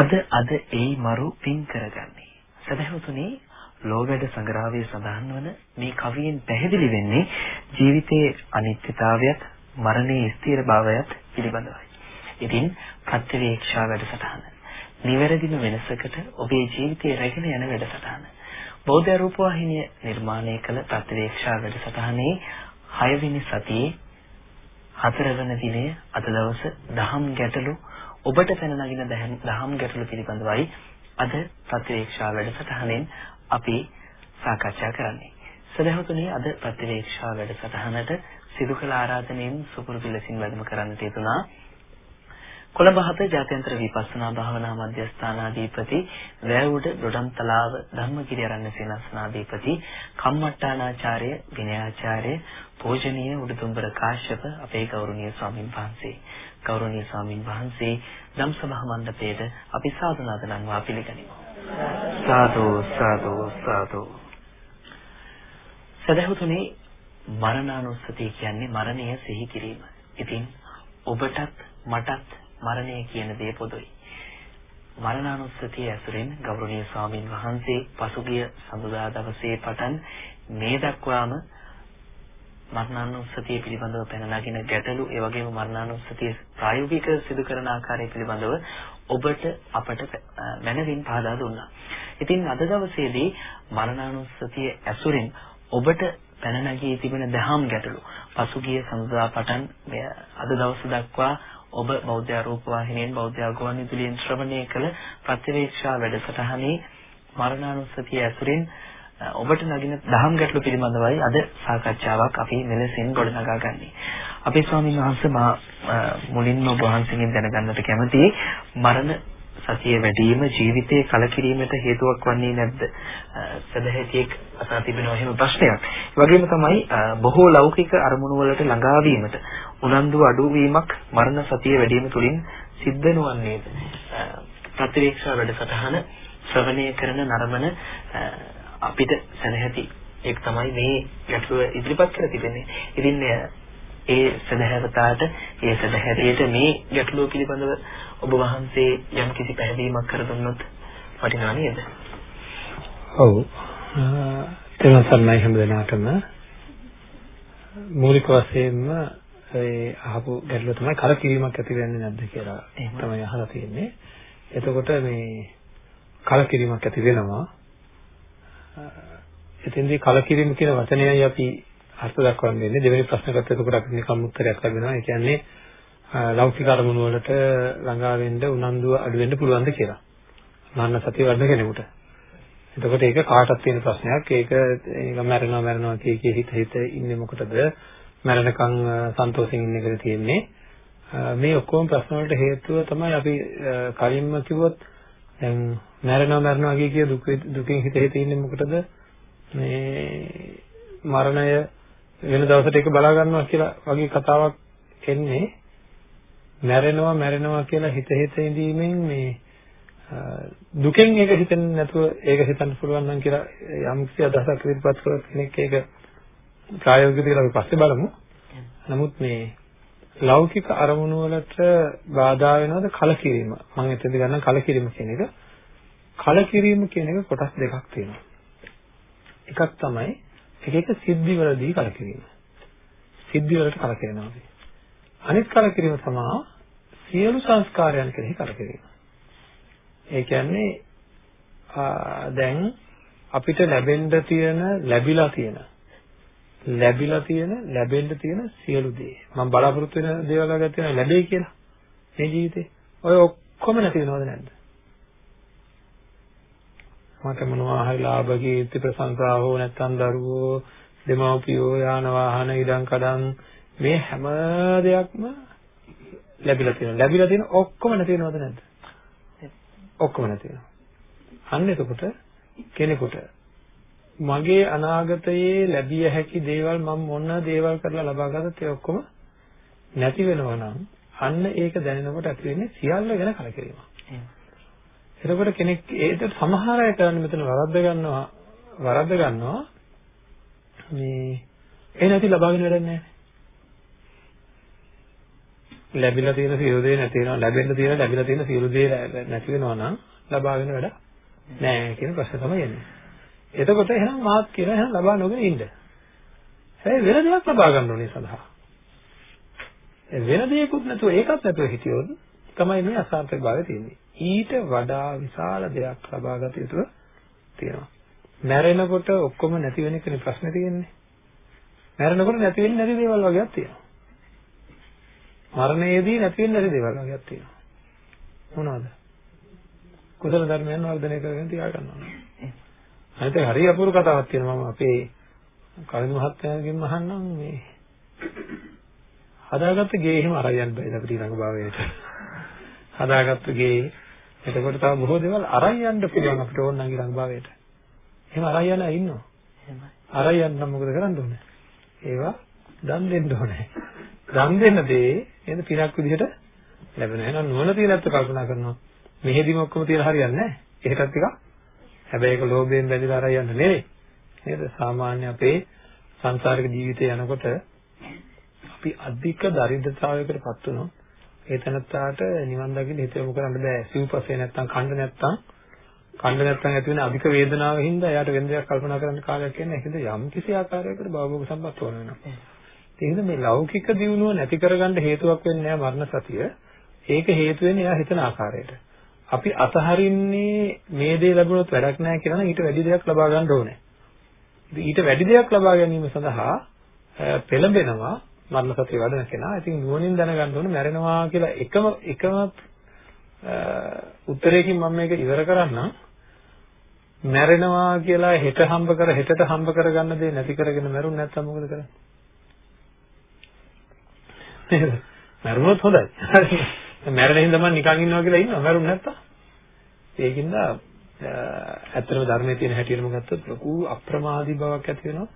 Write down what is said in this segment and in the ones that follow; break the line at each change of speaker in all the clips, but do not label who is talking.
අද අද ඒ මරු පින් කරගන්නේ. සදහවතුනි ලෝවැඩ සංග්‍රහයේ සඳහන් වන මේ කවියෙන් පැහැදිලි වෙන්නේ ජීවිතයේ අනිත්‍යතාවයත් මරණයේ ස්ථිර භාවයත් පිළිබඳවයි. ඉතින් ප්‍රත්‍යවේක්ෂා වැඩසටහන. නිවැරදිම වෙනසකට ඔබේ ජීවිතය රැගෙන යන වැඩසටහන. බෞද්ධ රූපවාහිනිය නිර්මාණය කළ ප්‍රත්‍යවේක්ෂා වැඩසටහනේ 6 වෙනි සතියේ හතරවන දිනේ අද දවස දහම් ගැටලු ඔබට පැන නගින දහම් ගැටලු පිළිබඳවයි අද ප්‍රතිවේක්ෂා වැඩසටහනෙන් අපි සාකච්ඡා කරන්නේ. සදහතුනේ අද ප්‍රතිවේක්ෂා වැඩසටහනට සිදු කළ ආරාධනෙන් සුපුරුදු ලෙසින් වැඩම කරන්නට යෙදුනා කොළඹ හත ජාත්‍යන්තර විපස්සනා භාවනා මධ්‍යස්ථානාධිපති වැවුඩ දොඩම්තලාව ධම්මගිරි ආරණ්‍ය සේනාසනාධිපති කම්මට්ටානාචාර්ය විනයාචාර්ය පූජනීය උඩුදුම්බර කාශ්‍යප අපේ ගෞරවනීය ස්වාමින් වහන්සේ ගෞරවනීය ස්වාමින් වහන්සේ ධම්සභා මණ්ඩපයේද අපි සාදුනාද නම්වා පිළිගනිමු සාදු සාදු සාදු සදහතුනේ මරණානුස්සතිය කියන්නේ මරණය සිහි කිරීම. ඉතින් ඔබටත් මටත් මරණය කියන දේ පොදුයි. මරණානුස්සතිය ඇසුරෙන් ගෞරවනීය ස්වාමින් වහන්සේ පසුගිය සඳුදා දවසේ පටන් මේ දක්වාම මරණානුස්සතිය පිළිබඳව පැන නගින ගැටලු ඒ වගේම මරණානුස්සතිය ප්‍රායෝගික සිදු කරන ආකාරය පිළිබඳව ඔබට අපට මනවින් පහදා දුන්නා. ඉතින් අද දවසේදී මරණානුස්සතිය ඇසුරෙන් ඔබට පැන නැගී තිබෙන දහම් ගැටලු පසුගිය සඳුදා පටන් අද දවස දක්වා ඔබ බෞද්ධ ආරෝප වාහිනියෙන් බෞද්ධ ආගමන විදුලියෙන් ශ්‍රවණය කළ ප්‍රතිවේක්ෂා වැඩසටහනේ මරණානුස්සතිය ඇසුරින් ඔබට නගින දහම් ගැටලු පිළිබඳවයි අද සාකච්ඡාවක් අපි මෙලෙසින් ගොඩනගා ගන්නේ. අපේ ස්වාමීන් වහන්සේ මා මුලින්ම ඔබ වහන්සේගෙන් දැනගන්නට කැමතියි මරණ සතිය වැඩිම ජීවිතයේ කලකිරීමට හේතුවක් වන්නේ නැද්ද? සදහැතියෙක් අසා තිබෙනවා එහෙම ප්‍රශ්නයක්. ඒ වගේම තමයි බොහෝ ලෞකික අරමුණු වලට ළඟා වීමට උනන්දු අඩුවීමක් මරණ සතිය වැඩිම තුලින් සිද්ධ නොවන්නේද? ප්‍රතිවේක්ෂා වැඩසටහන ශ්‍රවණය කරන නරමන අපිට සැනහැති ඒක තමයි මේ ගැටලුව ඉදිරිපත් කර තිබෙන්නේ. ඉතින් ඒ සදහැවතාවට ඒ සදහැරියට මේ ගැටලුව පිළිබඳව ඔබ වහන්සේ යම් කිසි පැහැදීමක් කර දුන්නොත් වටිනා නේද?
ඔව්. එතන සර්ණයි හැම දිනාටම මූලික වශයෙන්ම ඒ අහපු ගැටලුව තමයි කලකිරීමක් ඇති වෙන්නේ නැද්ද කියලා තමයි අහලා තියෙන්නේ. එතකොට මේ කලකිරීමක් ඇති වෙනවා. එතෙන්දී කලකිරීම කියන වචනයයි අපි අර්ථ දක්වන්නේ දෙවෙනි ප්‍රශ්නකට එතකොට අපිට නිකම් උත්තරයක් ලැබෙනවා. ඒ කියන්නේ ලෞකික අරමුණු වලට ළඟා වෙන්න උනන්දුව අඩු වෙන්න පුළුවන්ද කියලා. මන්න සතිය වඩන කෙනෙකුට. එතකොට ඒක කාටත් තියෙන ප්‍රශ්නයක්. ඒක ඒක මැරෙනවා මැරෙනවා කිය කිය හිත හිත ඉන්නේ මොකටද? මැරෙනකන් සන්තෝෂෙන් ඉන්න එකද තියෙන්නේ. මේ ඔක්කොම ප්‍රශ්න වලට හේතුව තමයි අපි කලින්ම කිව්වොත් දැන් මැරෙනවා මැරෙනවා කිය කිය දුක දුකින් හිත ඉන්නේ මොකටද? මේ මරණය වෙන දවසට ඒක බලා ගන්නවා කියලා වගේ කතාවක් එන්නේ මැරෙනවා මැරෙනවා කියලා හිත හිත ඉඳීමෙන් මේ දුකෙන් ඒක හිතෙන්නේ නැතුව ඒක හිතන්න පුළුවන් නම් කියලා යම් කිසි අදහසක් ඉදිරිපත් කරන කෙනෙක් ඒක ප්‍රායෝගිකව කියලා අපි පස්සේ බලමු. නමුත් මේ ලෞකික අරමුණු වලට බාධා වෙනවද කලකිරීම? මම එතෙන්ද ගන්න කලකිරීම කියන එක. කලකිරීම කියන එක කොටස් දෙකක් තියෙනවා. එකක් තමයි එක එක සිද්ධි වලදී කලකිරීම. සිද්ධි වලට කලකිරෙනවා. අනිත් කලකිරීම තමයි සියලු සංස්කාරයන් කෙරෙහි කලකිරීම. ඒ කියන්නේ දැන් අපිට ලැබෙන්න තියෙන ලැබිලා තියෙන ලැබිලා තියෙන ලැබෙන්න තියෙන සියලු දේ මම බලාපොරොත්තු වෙන දේවල් වගේ තියෙනවා ලැබෙයි කියලා මේ ජීවිතේ ඔය ඔක්කොම නැති වෙනවද නැද්ද මට මොනවා හරි ලාභ කීර්ති ප්‍රශංසා හෝ නැත්නම් දරුවෝ දෙමව්පියෝ යාන වාහන ඉඩම් කඩම් මේ හැම දෙයක්ම ලැබිලා තියෙනවා. ලැබිලා තියෙන ඔක්කොම නැති වෙනවද නැද්ද? ඔක්කොම නැති වෙනවා. අන්න එතකොට කෙනෙකුට මගේ අනාගතයේ ලැබිය හැකි දේවල් මම මොන දේවල් කරලා ලබා ගත්තත් ඒ ඔක්කොම නැති වෙනවා නම් අන්න ඒක දැනෙනකොට ඇති වෙන්නේ සියල්ල ගැන කලකිරීමක්. එතකොට කෙනෙක් ඒක සමහර අය කරන්නේ මෙතන වරද්ද ගන්නවා වරද්ද ගන්නවා මේ ඒ නැති ලබාගෙන වැඩක් නැහැ. ලැබිලා තියෙන සියලු දේ නැති වෙනවා ලැබෙන්න තියෙන ලැබිලා තියෙන සියලු දේ නැති වෙනවා නම් ලබාගෙන වැඩ නෑ කියන ප්‍රශ්න තමයි එන්නේ. එතකොට එහෙනම් මාත් කියන එහෙනම් ලබා නොගෙන ඉන්න. හැබැයි වෙන දෙයක් ලබා ගන්න ඕනේ සඳහා. වෙන දෙයක්වත් නැතුව ඒකත් නැතුව හිටියොත් තමයි මේ අසාර්ථක භාවය තියෙන්නේ. ඊට වඩා විශාල දෙයක් ලබා ගත යුතු තියෙනවා. මැරෙනකොට ඔක්කොම නැති වෙන එකනේ ප්‍රශ්නේ තියෙන්නේ. මැරෙනකොට නැති වෙන්නේ නැති දේවල් වගේක් තියෙනවා. මරණයේදී නැති වෙන්නේ නැති දේවල් වගේක් තියෙනවා. මොනවද? කුසල ධර්මයන් වර්ධනය කරගෙන තියා ගන්නවා. අනිත් හරි අපූර්ව කතාවක් තියෙනවා මම අපේ කලින් මහත්තයාගෙන් අහන්නම් මේ හදාගත්ත ගේ එහෙම අරයන් බෑ අපිට ඊළඟ භාවයට. හදාගත්ත ගේ එතකොට තව බොහෝ දේවල් අරන් යන්න පුළුවන් අපිට ඕන නම් ඊළඟ භාවයට. එහෙම අරන් අය ඉන්නවා. එහෙමයි. අරන් යන්න නම් මොකද කරන්න ඕනේ? ඒවා දන් දෙන්න ඕනේ. දන් දෙන්න දේ එන පිනක් විදිහට ලැබෙනවා. එහෙනම් නුවණ තියෙනත් කල්පනා කරනවා. මෙහෙදිම ඔක්කොම තියලා හරියන්නේ නැහැ. ඒකටත් ටිකක් හැබැයි ඒක ලෝභයෙන් බැඳලා අරන් යන්න නෙවෙයි. නේද? සාමාන්‍ය අපේ සංසාරික ජීවිතය යනකොට අපි අධික දරිද්‍රතාවයකට පත් වුණොත් ඒ තනත්තාට නිවන් දකින්න හිත යොමු කරන්න බෑ. සිව්පස්සේ නැත්තම් කණ්ඩ නැත්තම් කණ්ඩ නැත්තම් ඇති වෙන අධික වේදනාවෙන් හින්දා එයාට වෙන දෙයක් කල්පනා කරන්න කාලයක් යන හින්ද යම් කිසි ආකාරයකට භවෝග සම්පත් ඕන වෙනවා. ඒ හින්දා මේ ලෞකික දියුණුව නැති කරගන්න හේතුවක් වෙන්නේ නැහැ මරණ සතිය. ඒක හේතු වෙන්නේ එයා හිතන ආකාරයට. අපි අතහරින්නේ මේ දේ ලැබුණොත් වැඩක් නැහැ කියලා නම් ඊට වැඩි දෙයක් ලබා ගන්න ඕනේ. ඊට වැඩි දෙයක් ලබා ගැනීම සඳහා පෙළඹෙනවා මරණ සතිය වඩන කෙනා. ඉතින් නුවණින් දැනගන්න ඕනේ මැරෙනවා කියලා එකම එකම උත්තරයකින් මම මේක ඉවර කරන්නම්. මැරෙනවා කියලා හෙට හම්බ කර හෙටට හම්බ කරගන්න දේ නැති කරගෙන මැරුණ නැත්නම් මොකද කරන්නේ? නේද? මැරුණොත් හොඳයි. මැරෙන හින්දා මම නිකන් ඉන්නවා කියලා ඉන්නවා මැරුණ නැත්තම්. ඒකින්ද ඇත්තටම ධර්මයේ තියෙන හැටියටම ගත්තොත් ලොකු අප්‍රමාදී බවක් ඇති වෙනවා.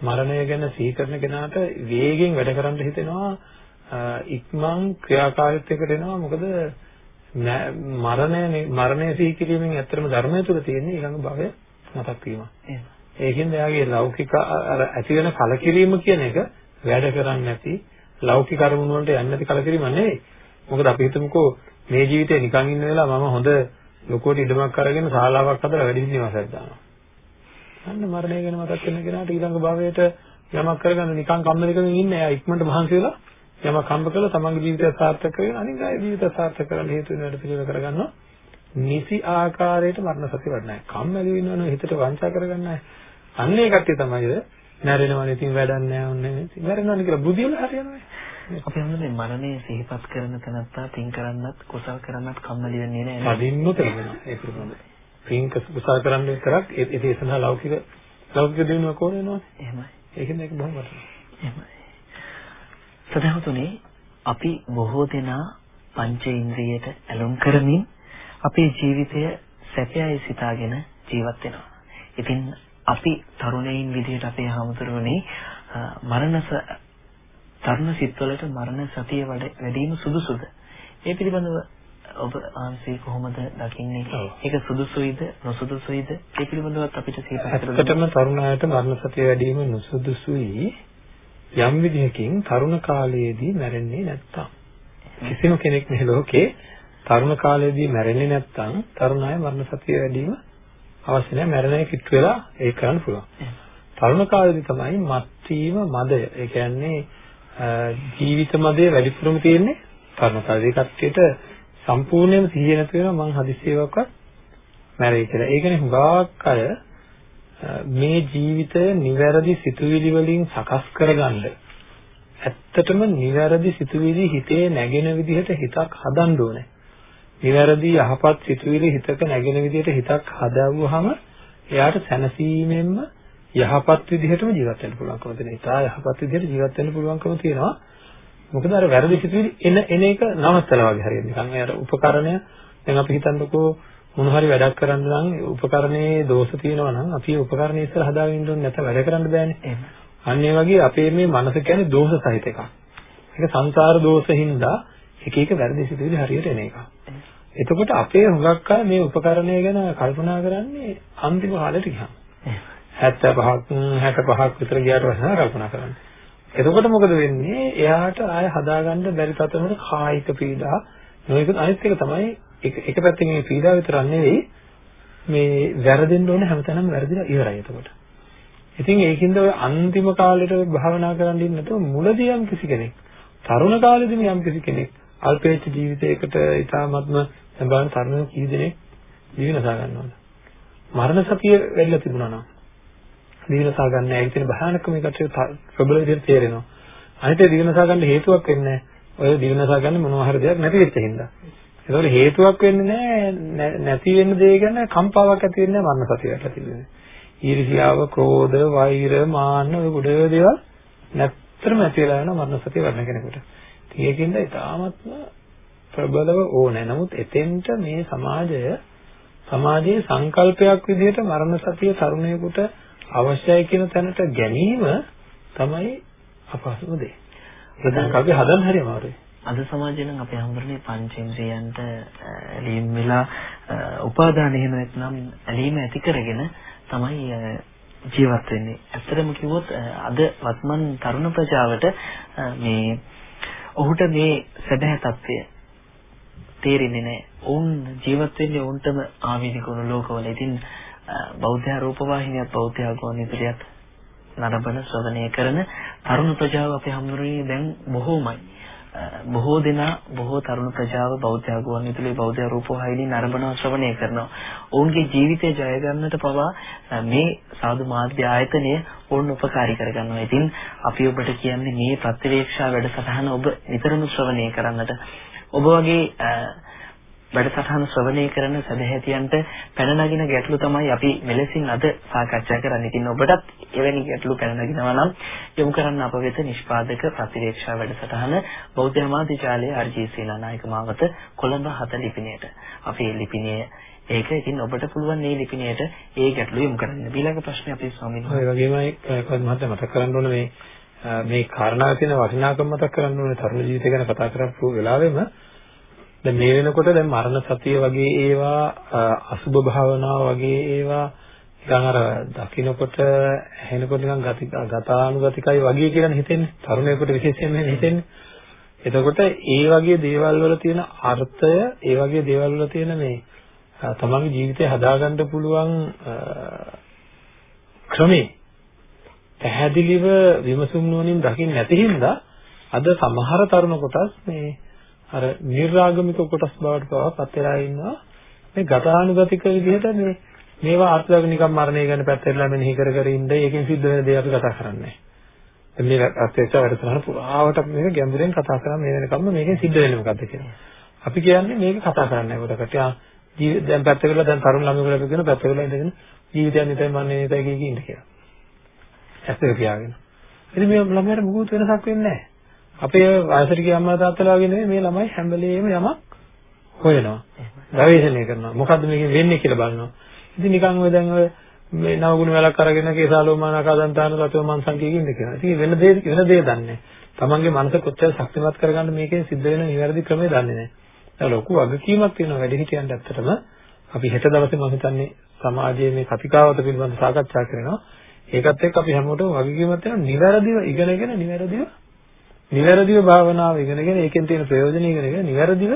මරණය ගැන සිහි කරන කෙනාට වේගෙන් වැඩ කරන්න හිතෙනවා. ඉක්මන් ක්‍රියාකාරීත්වයකට එනවා. මොකද මරණය මරණය සිහි කිරීමෙන් ඇත්තටම ධර්මය තුළ තියෙන ඊළඟ භවය මතක් වීම. ඒකින්ද එයාගේ ලෞකික අර ඇති වෙන කලකිරීම කියන එක වැඩ කරන්නේ නැති ලෞකික අරමුණු වලට යන්නේ නැති කලකිරීම නෙවෙයි. මොකද අපි හිතමුකෝ මේ ජීවිතේ නිකන් ඉන්න වෙලාව මම හොඳ ලොකුවට ඉඩමක් අරගෙන ශාලාවක් හදලා වැඩි නිවාසයක් දානවා. අන්න මරණය ගැන මතක් වෙන කෙනාට ඊළඟ භවයට යමක් කරගන්න නිකන් කම්මැලිකමින් ඉන්නේ. එයා ඉක්මනට මහන්සි වෙලා යමක් හම්බ කරලා තමන්ගේ ජීවිතය සාර්ථක කරගෙන අනිත් අය ජීවිතය සාර්ථක කරන්න හේතු වෙන වැඩ පිළිවෙල කරගන්නවා. නිසි ආකාරයට මරණ සතිය වඩනයි. කම්මැලි වෙනවනේ හිතට වංචා කරගන්නයි. අන්න ඒ කට්ටිය තමයි නැරෙනවනේ ඉතින් වැඩක් නැහැ ඔන්නේ. නැරෙනවනේ කියලා බුදියල හරියනවා.
අපි හඳුනන්නේ මරණය සිහිපත් කරන තැනත්තා පින් කරන්නත් කුසල් කරන්නත් කම්මැලි වෙන්නේ නැහැ.
කලින්ම කරනවා ඒක පිළිබඳව. පින් කුසල් කරන්න විතරක් ඒ ඒ සඳහා ලෞකික ලෞකික දිනුවක් ඕන වෙනවනේ.
එහෙමයි.
ඒකෙන් ඒක බොහොම වටිනවා.
එහෙමයි. සදහතුනේ අපි බොහෝ දෙනා පංච ඉන්ද්‍රියට ඇලුම් කරමින් අපේ ජීවිතය සැපයයි සිතාගෙන ජීවත් වෙනවා. ඉතින් අපි තරුණයින් විදිහට අපේ හාමුදුරුවනේ මරණස තරුණ සිත්වලට මරණ සතිය වැඩිම සුදුසුද? ඒ පිළිබඳව ඔබ ආන්සේ කොහොමද දකින්නේ? ඒක සුදුසුයිද නොසුදුසුයිද? ඒ පිළිබඳවත් අපිට සිහිපත්
කරලා ඇත්තටම තරුණයාට මරණ සතිය වැඩිම නොසුදුසුයි. යම් විදිහකින් තරුණ කාලයේදී මැරෙන්නේ නැත්තම් කිසිම කෙනෙක් මේ ලෝකේ තරුණ කාලයේදී මැරෙන්නේ නැත්තම් තරුණ අය මරණ සතිය වැඩිම අවශ්‍ය නැහැ මැරෙන්නේ කිට්ටු වෙලා ඒක කරන්න පුළුවන්. තරුණ කාලේදී තමයි මත් වීම මදය. ඒ කියන්නේ ජීවිත මදේ වැඩිපුරම තියෙන්නේ තරුණ කාලේ කට්ටියට සම්පූර්ණයෙන්ම සිහිය නැති වෙනවා මං හදිස්සියවක්වත් මැරෙයි කියලා. ඒ කියන්නේ හුඟක් අය මේ ජීවිතය නිවැරදි සිතුවිලි වලින් සකස් කරගන්න ඇත්තටම නිවැරදි සිතුවිලි හිතේ නැගෙන විදිහට හිතක් හදන්න ඕනේ. නිවැරදි යහපත් සිතුවිලි හිතක නැගෙන විදිහට හිතක් හදාවුවාම එයාට සැනසීමෙන්ම යහපත් විදිහටම ජීවත් වෙන්න පුළුවන්කම තියෙනවා. ඉතා යහපත් විදිහට ජීවත් වෙන්න පුළුවන්කම තියෙනවා. මොකද අර වැරදි සිතුවිලි එන එන එක නවත්තලා වගේ හරියට නිකන් අර උපකරණය දැන් අපි හිතන්නකෝ මොන හරි වැඩක් කරන්න නම් උපකරණයේ දෝෂ තියෙනවා නම් අපි උපකරණය ඉස්සර හදාගෙන ඉන්න ඕනේ නැත්නම් වැඩ කරන්න බෑනේ. අන්න ඒ වගේ අපේ මේ මනස කියන්නේ දෝෂ සහිත එකක්. ඒක සංසාර දෝෂින්දා එක එක වැරදි සිතුවිලි හරියට එන එක. එතකොට අපේ හුඟක් අය මේ උපකරණය ගැන කල්පනා කරන්නේ අන්තිම කාලෙට ගියාම. 75ක් 65ක් විතර ගියාට පස්සේ කල්පනා කරන්නේ. එතකොට මොකද වෙන්නේ? එයාට ආය හදාගන්න බැරි තත්ත්වයකට කායික පීඩා නොයෙක් අනිත් එක තමයි එක එක පැත්තකින් මේ පීඩාව විතරක් නෙවෙයි මේ වැරදෙන්න ඕන හැමතැනම වැරදිලා ඉවරයි එතකොට. ඉතින් ඒකින්ද ඔය අන්තිම කාලෙට භාවනා කරන්න ඉන්න නැතුව මුලදී යම් කිසි කෙනෙක් තරුණ කාලෙදිම යම් කිසි කෙනෙක් අල්පේච්ඡ ජීවිතයකට ඊටාත්ම සම්බන්ධ තරුණ කී දෙනෙක් දිවිනසා ගන්නවද? මරණ සතිය වෙන්න තිබුණා නම් දිවිනසා ගන්න ඇයි කියන භයානකම එකට ප්‍රබල විදිහට තේරෙනවා. අනිත් ඒ දිවිනසා ගන්න හේතුවක් වෙන්නේ ඔය දිවිනසා ගන්න මොනවා හරි දෙයක් නැති වෙච්ච හින්දා. ඒකවල හේතුවක් වෙන්නේ නැහැ නැති වෙන්න දේ ගැන කම්පාවක් ඇති වෙන්නේ මරණ සතියට ඇති වෙන්නේ. ඊර්ෂ්‍යාව, ක්‍රෝධ, වෛර, මාන්න ඔය ගොඩ දේවල් නැත්තරම ඇති වෙලා යන මරණ සතිය වර්ණ කෙනෙකුට. ඉතින් ඒකින්ද ඉතාමත්ම ප්‍රබලව ඕනේ. නමුත් එතෙන්ට මේ සමාජය සමාජයේ සංකල්පයක් විදිහට මරණ සතිය තරුණයෙකුට අවශ්‍යයි කියන තැනට ගැනීම තමයි අපහසුම දේ. ඒක අපි හදන්න හරි අමාරුයි.
අද සමාජයේ නම් අපේ හම්බුනේ පංචේන්ද්‍රයන්ට ඇලීම් වෙලා උපාදාන එහෙම නැත්නම් ඇලීම ඇති කරගෙන තමයි ජීවත් වෙන්නේ. ඇත්තටම කිව්වොත් අද වත්මන් තරුණ ප්‍රජාවට මේ ඔහුට මේ සැබෑ తත්වය තේරෙන්නේ නැහැ. ඔවුන් ජීවත් වෙන්නේ ඔවුන්ටම ආවේනික වුණු ලෝකවල. ඉතින් බෞද්ධ රූපවාහිනියත් බෞද්ධ ගෝනිතලියත් නරඹන ශ්‍රවණය කරන තරුණ ප්‍රජාව අපේ හම්බුනේ දැන් බොහෝමයි. බොහෝ දෙනා බොහෝ තරුණ ප්‍රජාව බෞද්ධ ආගමන් විතුලේ බෞද්ධ රූපවාහිනී නරඹනවා ශ්‍රවණය කරනවා. ඔවුන්ගේ ජීවිතය ජය ගන්නට පවා මේ සාදු මාධ්‍ය ආයතනය ඔවුන් උපකාරී කරගන්නවා. ඉතින් අපි ඔබට කියන්නේ මේ ප්‍රතිවේක්ෂා වැඩසටහන ඔබ නිතරම ශ්‍රවණය කරන්නට. ඔබ වගේ වැඩසටහන ශ්‍රවණය කරන සදහැතියන්ට පැන නගින ගැටලු තමයි අපි මෙලෙසින් අද සාකච්ඡා කරන්නේ. ඉතින් ඔබටත් එවැනි ගැටලු පැන නගිනවා නම් යොමු කරන්න අප වෙත නිෂ්පාදක ප්‍රතිවේක්ෂා වැඩසටහන බෞද්ධ මාධ්‍යාලයේ ආර්.ජී. සේනානායක මාවත කොළඹ 7 ලිපිණයට. අපේ ලිපිණය ඒක ඉතින් ඔබට පුළුවන් මේ ලිපිණයට ඒ ගැටලු යොමු කරන්න. ඊළඟ ප්‍රශ්නේ අපේ ස්වාමීන්
වහන්සේ. ඔය වගේමයි කොහොමද මහත්තයා මතක් කරන්න ඕන මේ මේ කාරණාවේ තියෙන වටිනාකම මතක් කරන්න ඕනේ තරුණ ජීවිතය ගැන කතා කරපු වෙලාවෙම දැන් මේ වෙනකොට දැන් මරණ සතිය වගේ ඒවා අසුබ භාවනාව වගේ ඒවා නිකන් අර දකින්නකොට ඇහෙනකොට නිකන් ගති ගතානුගතිකයි වගේ කියලා හිතෙන්නේ. තරුණයෙකුට විශේෂයෙන්ම හිතෙන්නේ. එතකොට ඒ වගේ දේවල් වල තියෙන අර්ථය ඒ වගේ දේවල් වල තියෙන මේ තමන්ගේ ජීවිතය හදාගන්න පුළුවන් ක්‍රමේ පැහැදිලිව විමසුම් නුවණින් දකින්න නැති හින්දා අද සමහර තරුණ කොටස් මේ අර නිර්රාගමික කොටස් බවට පවා පත් වෙලා ඉන්නවා. මේ ගතානුගතික විදිහට මේ මේවා අර්ථයක් නිකන් මරණය ගැන පැත්තටලා මෙනෙහි කර කර ඉන්න ඒකෙන් සිද්ධ වෙන දේ අපි කතා කරන්නේ. නැහැ මේ අත්‍යවශ්‍ය වැඩසටහන පුරාවට මේක ගැඹුරෙන් කතා කරා මේ වෙනකම්ම මේකෙන් සිද්ධ වෙන්නේ මොකද්ද කියලා. අපි කියන්නේ මේක කතා කරන්නේ කොටකට දැන් පැත්තකට දැන් තරුණ ළමයෙකුට අපි කියන පැත්තකට ඉඳගෙන ජීවිතය නිතරම මන්නේ නිතරම කිය කී ඉන්න කියලා. ඇත්තට පියාගෙන ඉතින් මේ ළමයාට මොකුත් වෙනසක් වෙන්නේ නැහැ. අපේ වයසට ගිය අම්මා තාත්තලා වගේ නෙමෙයි මේ ළමයි හැම වෙලේම යමක් හොයනවා. ගවේෂණය කරනවා. මොකද්ද මේකෙන් වෙන්නේ කියලා බලනවා. ඉතින් නිකන් ඔය දැන් ඔය මේ නවගුණ වැලක් අරගෙන කේසාලෝමානකාදන්තාන රතෝ මන්සන් කියකින්ද කියනවා. ඉතින් වෙන දේ වෙන දේ දන්නේ තමන්ගේ මනස කොච්චර ශක්තිමත් කරගන්න මේකෙන් සිද්ධ වෙන නිවැරදි ක්‍රමය දන්නේ නැහැ. ඒක ලොකු වගකීමක් තියෙනවා වැඩි හිටියන්ට ඇත්තටම අපි හෙට දවසේ මම හිතන්නේ සමාජයේ මේ කතිකාවත පිළිබඳව සාකච්ඡා කරනවා. ඒකත් එක්ක අපි හැමෝටම වගකීමක් තියෙනවා නිවැරදිව ඉගෙනගෙන නිවැරදිව නිවැරදිව භාවනාව ඉගෙනගෙන ඒකෙන් තියෙන ප්‍රයෝජන ඉගෙනගෙන නිවැරදිව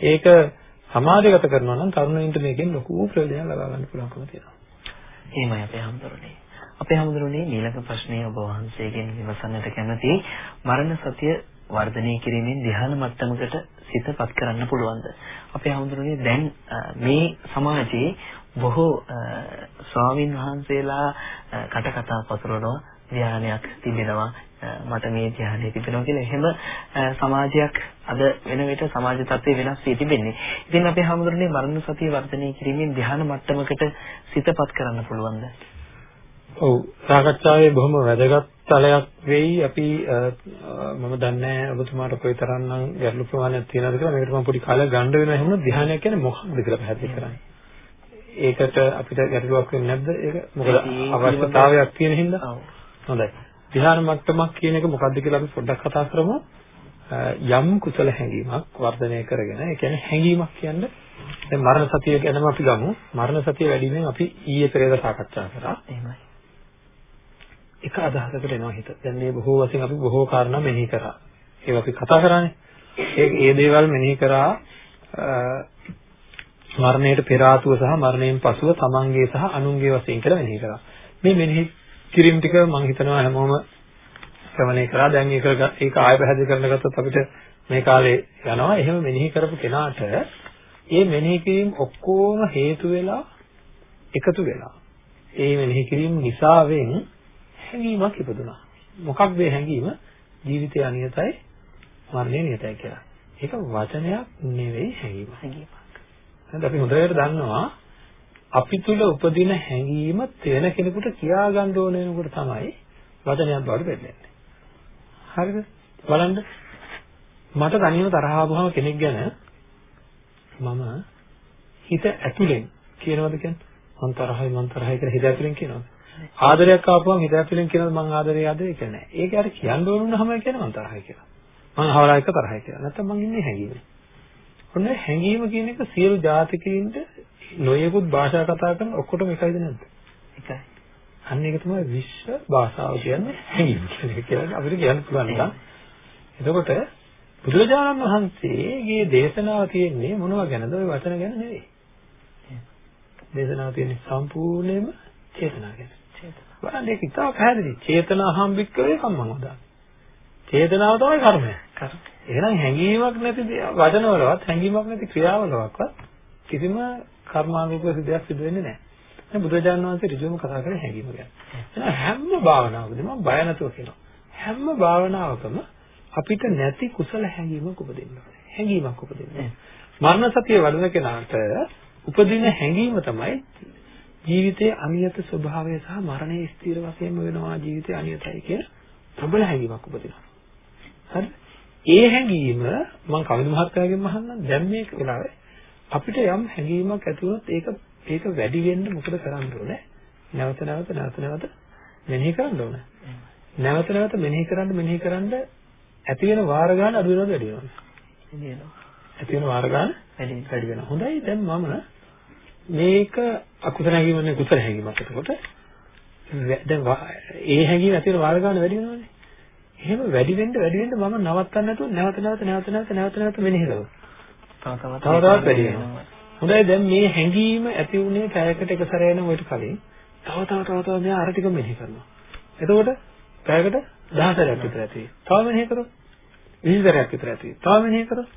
ඒක සමාජගත කරනවා නම් තරුණයින්ට මේකෙන් ලොකු ප්‍රයෝජනයක් ලබා ගන්න පුළුවන්කම තියෙනවා.
එහෙමයි අපේ හම්බුරුනේ. අපේ හම්බුරුනේ ඊළඟ ප්‍රශ්නය ඔබ වහන්සේගෙන් විමසන්නට කැමති මරණ සතිය වර්ධනය කිරීමෙන් ධ්‍යාන මට්ටමකට සිතපත් කරන්න පුළුවන්ද? අපේ හම්බුරුනේ දැන් මේ සමාජයේ බොහෝ ස්වාමින් වහන්සේලා කට කතා පතුරවනවා ධ්‍යානයක් තිබෙනවා මට මේ ධ්‍යානය තිබෙනවා කියලා එහෙම සමාජයක් අද වෙන විට සමාජ තත්ත්වය වෙනස් වී තිබෙන්නේ. ඉතින් අපි හැමෝටම මරණ සතිය වර්ධනය කිරීමෙන් ධ්‍යාන මට්ටමකට සිතපත් කරන්න පුළුවන්ද?
ඔව් සාකච්ඡාවේ බොහොම වැදගත් තලයක් වෙයි අපි මම දන්නේ ඔබතුමාට කොයිතරම්නම් ගැටලු ප්‍රමාණයක් තියෙනවද කියලා මේකට මම පොඩි කාලයක් ගන්න වෙනවා එහෙනම් ධ්‍යානයක් කියන්නේ මොකක්ද කියලා පැහැදිලි කරන්න. ඒකට අපිට ගැටලුවක් වෙන්නේ නැද්ද? ඒක මොකද අවශ්‍යතාවයක් තියෙන හින්දා? හොඳයි. ධ්‍යාන මට්ටමක් කියන එක මොකක්ද කියලා අපි පොඩ්ඩක් කතා කරමු. යම් කුසල හැඟීමක් වර්ධනය කරගෙන ඒ කියන්නේ හැඟීමක් කියන්නේ දැන් මරණ සතිය ගැනම අපි ගමු. මරණ සතිය වැඩිමෙන් අපි ඊයේ පෙරේද සාකච්ඡා කරා.
එහෙමයි.
එක අදහසකට එනවා හිත. දැන් මේ බොහෝ වශයෙන් අපි බොහෝ කාරණා මෙනෙහි කරා. ඒක අපි කතා කරානේ. ඒ ඒ දේවල් මෙනෙහි කරා මරණයට පෙර ආතුව සහ මරණයෙන් පසුව තමන්ගේ සහ අනුන්ගේ වශයෙන් කියලා මෙනෙහි කරා. මේ මෙනෙහි කිරීම ටික මම හිතනවා හැමෝම ශ්‍රවණය කරා. දැන් ඒක ඒක ආය පැහැදිලි කරන්න ගත්තොත් අපිට මේ කාලේ යනවා. එහෙම මෙනෙහි කරපු කෙනාට ඒ මෙනෙහි කිරීම ඔක්කොම හේතු වෙලා එකතු වෙලා ඒ මෙනෙහි කිරීම නිසාවෙන් හැඟීමක් ඉපදුනා. මොකක්ද මේ හැඟීම? ජීවිතය අනියතයි, මරණය නියතයි කියලා. ඒක වචනයක් නෙවෙයි හැඟීම. හැඟීමක්. හරිද? අපි හොඳට දන්නවා අපි තුල උපදින හැඟීම වෙන කෙනෙකුට කියා ගන්න ඕන වෙනකොට තමයි වචනයක් බවට බෙදෙන්නේ. හරිද? බලන්න. මට තනියම තරහ ආවම කෙනෙක් ගැන මම හිත ඇතුලෙන් කියනවද කියන්නේ? මං තරහයි මං තරහයි කියලා හිත ඇතුලෙන් කියනවද? ආදරයක් ආපුවම හිත ඇතුලෙන් කියනවද මං ආදරේ ආදරේ කියලා නෑ. ඒක අර කියන්න ඕන වුණාම කියන මං තරහයි කියලා. මං හවලා එක තරහයි කියලා. නැත්තම් මං ඉන්නේ හැංගීමේ ඔන්න හැංගීම කියන එක සියලු ජාතිකයින්ට නොයෙකුත් භාෂා කතා කරන ඔක්කොටම එකයිද නැද්ද
එකයි
අන්න ඒක තමයි විශ්ව භාෂාව කියන්නේ එක කියලා අපිට කියන්න පුළුවන් නේද එතකොට බුදුරජාණන් වහන්සේගේ දේශනාව තියෙන්නේ මොනවා ගැනද ওই වචන ගැන නෙවෙයි. දේශනාව තියෙන්නේ සම්පූර්ණයෙන්ම චේතනා ගැන. චේතනා. බලන්න ඒක ඉතාල පැහැදිලි. චේතනා හම්බික්කවේ කම්මං උදා. චේතනාව තමයි කර්මය. කර්ම. එහෙනම් හැඟීමක් නැති වචනවලවත් හැඟීමක් නැති ක්‍රියාවලවත් කිසිම කර්මානුකූල සිද්ධියක් සිදු වෙන්නේ නැහැ. දැන් බුදුරජාණන් වහන්සේ ඍජුවම කතා කරේ හැඟීම ගැන. එහෙනම් හැම භාවනාවකදීම බය නැතුව කියනවා. හැම භාවනාවකම අපිට නැති කුසල හැඟීමක් උපදින්න ඕනේ. හැඟීමක් උපදින්න. මරණ සතිය වඩන කෙනාට උපදින හැඟීම තමයි ජීවිතයේ අනියත ස්වභාවය සහ මරණයේ ස්ථිර වශයෙන්ම වෙනවා ජීවිතය අනියතයි කියන ප්‍රබල හැඟීමක් උපදිනවා. හරි? ඒ හැඟීම මම කවිද මහත්තයාගෙන් අහන්නම් දැන් මේ වෙලාවේ අපිට යම් හැඟීමක් ඇති වුණොත් ඒක ඒක වැඩි වෙන්න මොකද කරන්න ඕනේ? නැවත නැවත නැවත නැවත මෙනෙහි කරන්න ඕනේ. නැවත නැවත මෙනෙහි කරන්න මෙනෙහි කරන්න ඇති වෙන වාර ගන්න අඩු වෙනවද වැඩි වෙනවද?
වැඩි වෙනවා.
ඇති වෙන වාර ගන්න
වැඩි
වැඩි වෙනවා. හොඳයි දැන් මම මේක අකුසල හැඟීම නෙවෙයි කුසල හැඟීමක්. එතකොට දැන් ඒ හැඟීම ඇති වෙන වාර ගන්න වැඩි වෙනවනේ. එහෙම වැඩි වෙන්න වැඩි වෙන්න මම නවත්තන්න නැතුව නැවත නැවත නැවත නැවත නැවත නැවත මෙනෙහි කරනවා.
තව තවත්
තව තවත් වැඩි වෙනවා. හොඳයි දැන් මේ හැඟීම ඇති වුණේ පැයකට එක සැරේන ඔයිට කලින් තව තව තව තව මෙයා අර ටික මෙනෙහි කරනවා. එතකොට පැයකට 10 සැරයක් විතර ඇති. තව මෙනෙහි කරොත් 20 සැරයක් විතර ඇති. තව මෙනෙහි කරොත්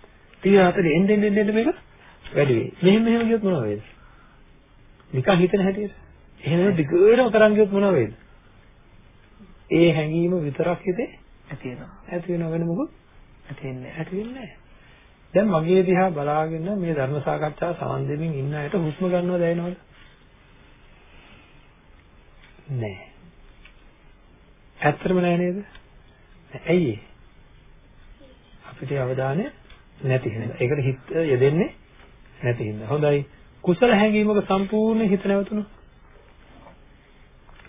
30 40 එන්න එන්න එන්න මේක වැඩි වෙයි. මෙහෙම මෙහෙම ගියොත් මොනව වෙයිද? නිකන් හිතන හැටියට. එහෙම දිගටම කරන් ගියොත් මොනව වෙයිද? ඒ හැඟීම විතරක් හිතේ
ඇති වෙනවා.
ඇති වෙනව වෙන මොකද?
ඇති වෙන්නේ
ඇති වෙන්නේ නැහැ. දැන් මගේ දිහා බලාගෙන මේ ධර්ම සාකච්ඡාව සමන් දෙමින් ඉන්න අයට හුස්ම ගන්නව දැනෙනවද? නෑ. ඇත්තටම නෑ නේද? ඇයි? අපිට අවධානය නැති හින්දා. ඒකට හිත යෙදෙන්නේ නැති හින්දා. හොඳයි. කුසල හැඟීමක සම්පූර්ණ හිත නැවතුණා.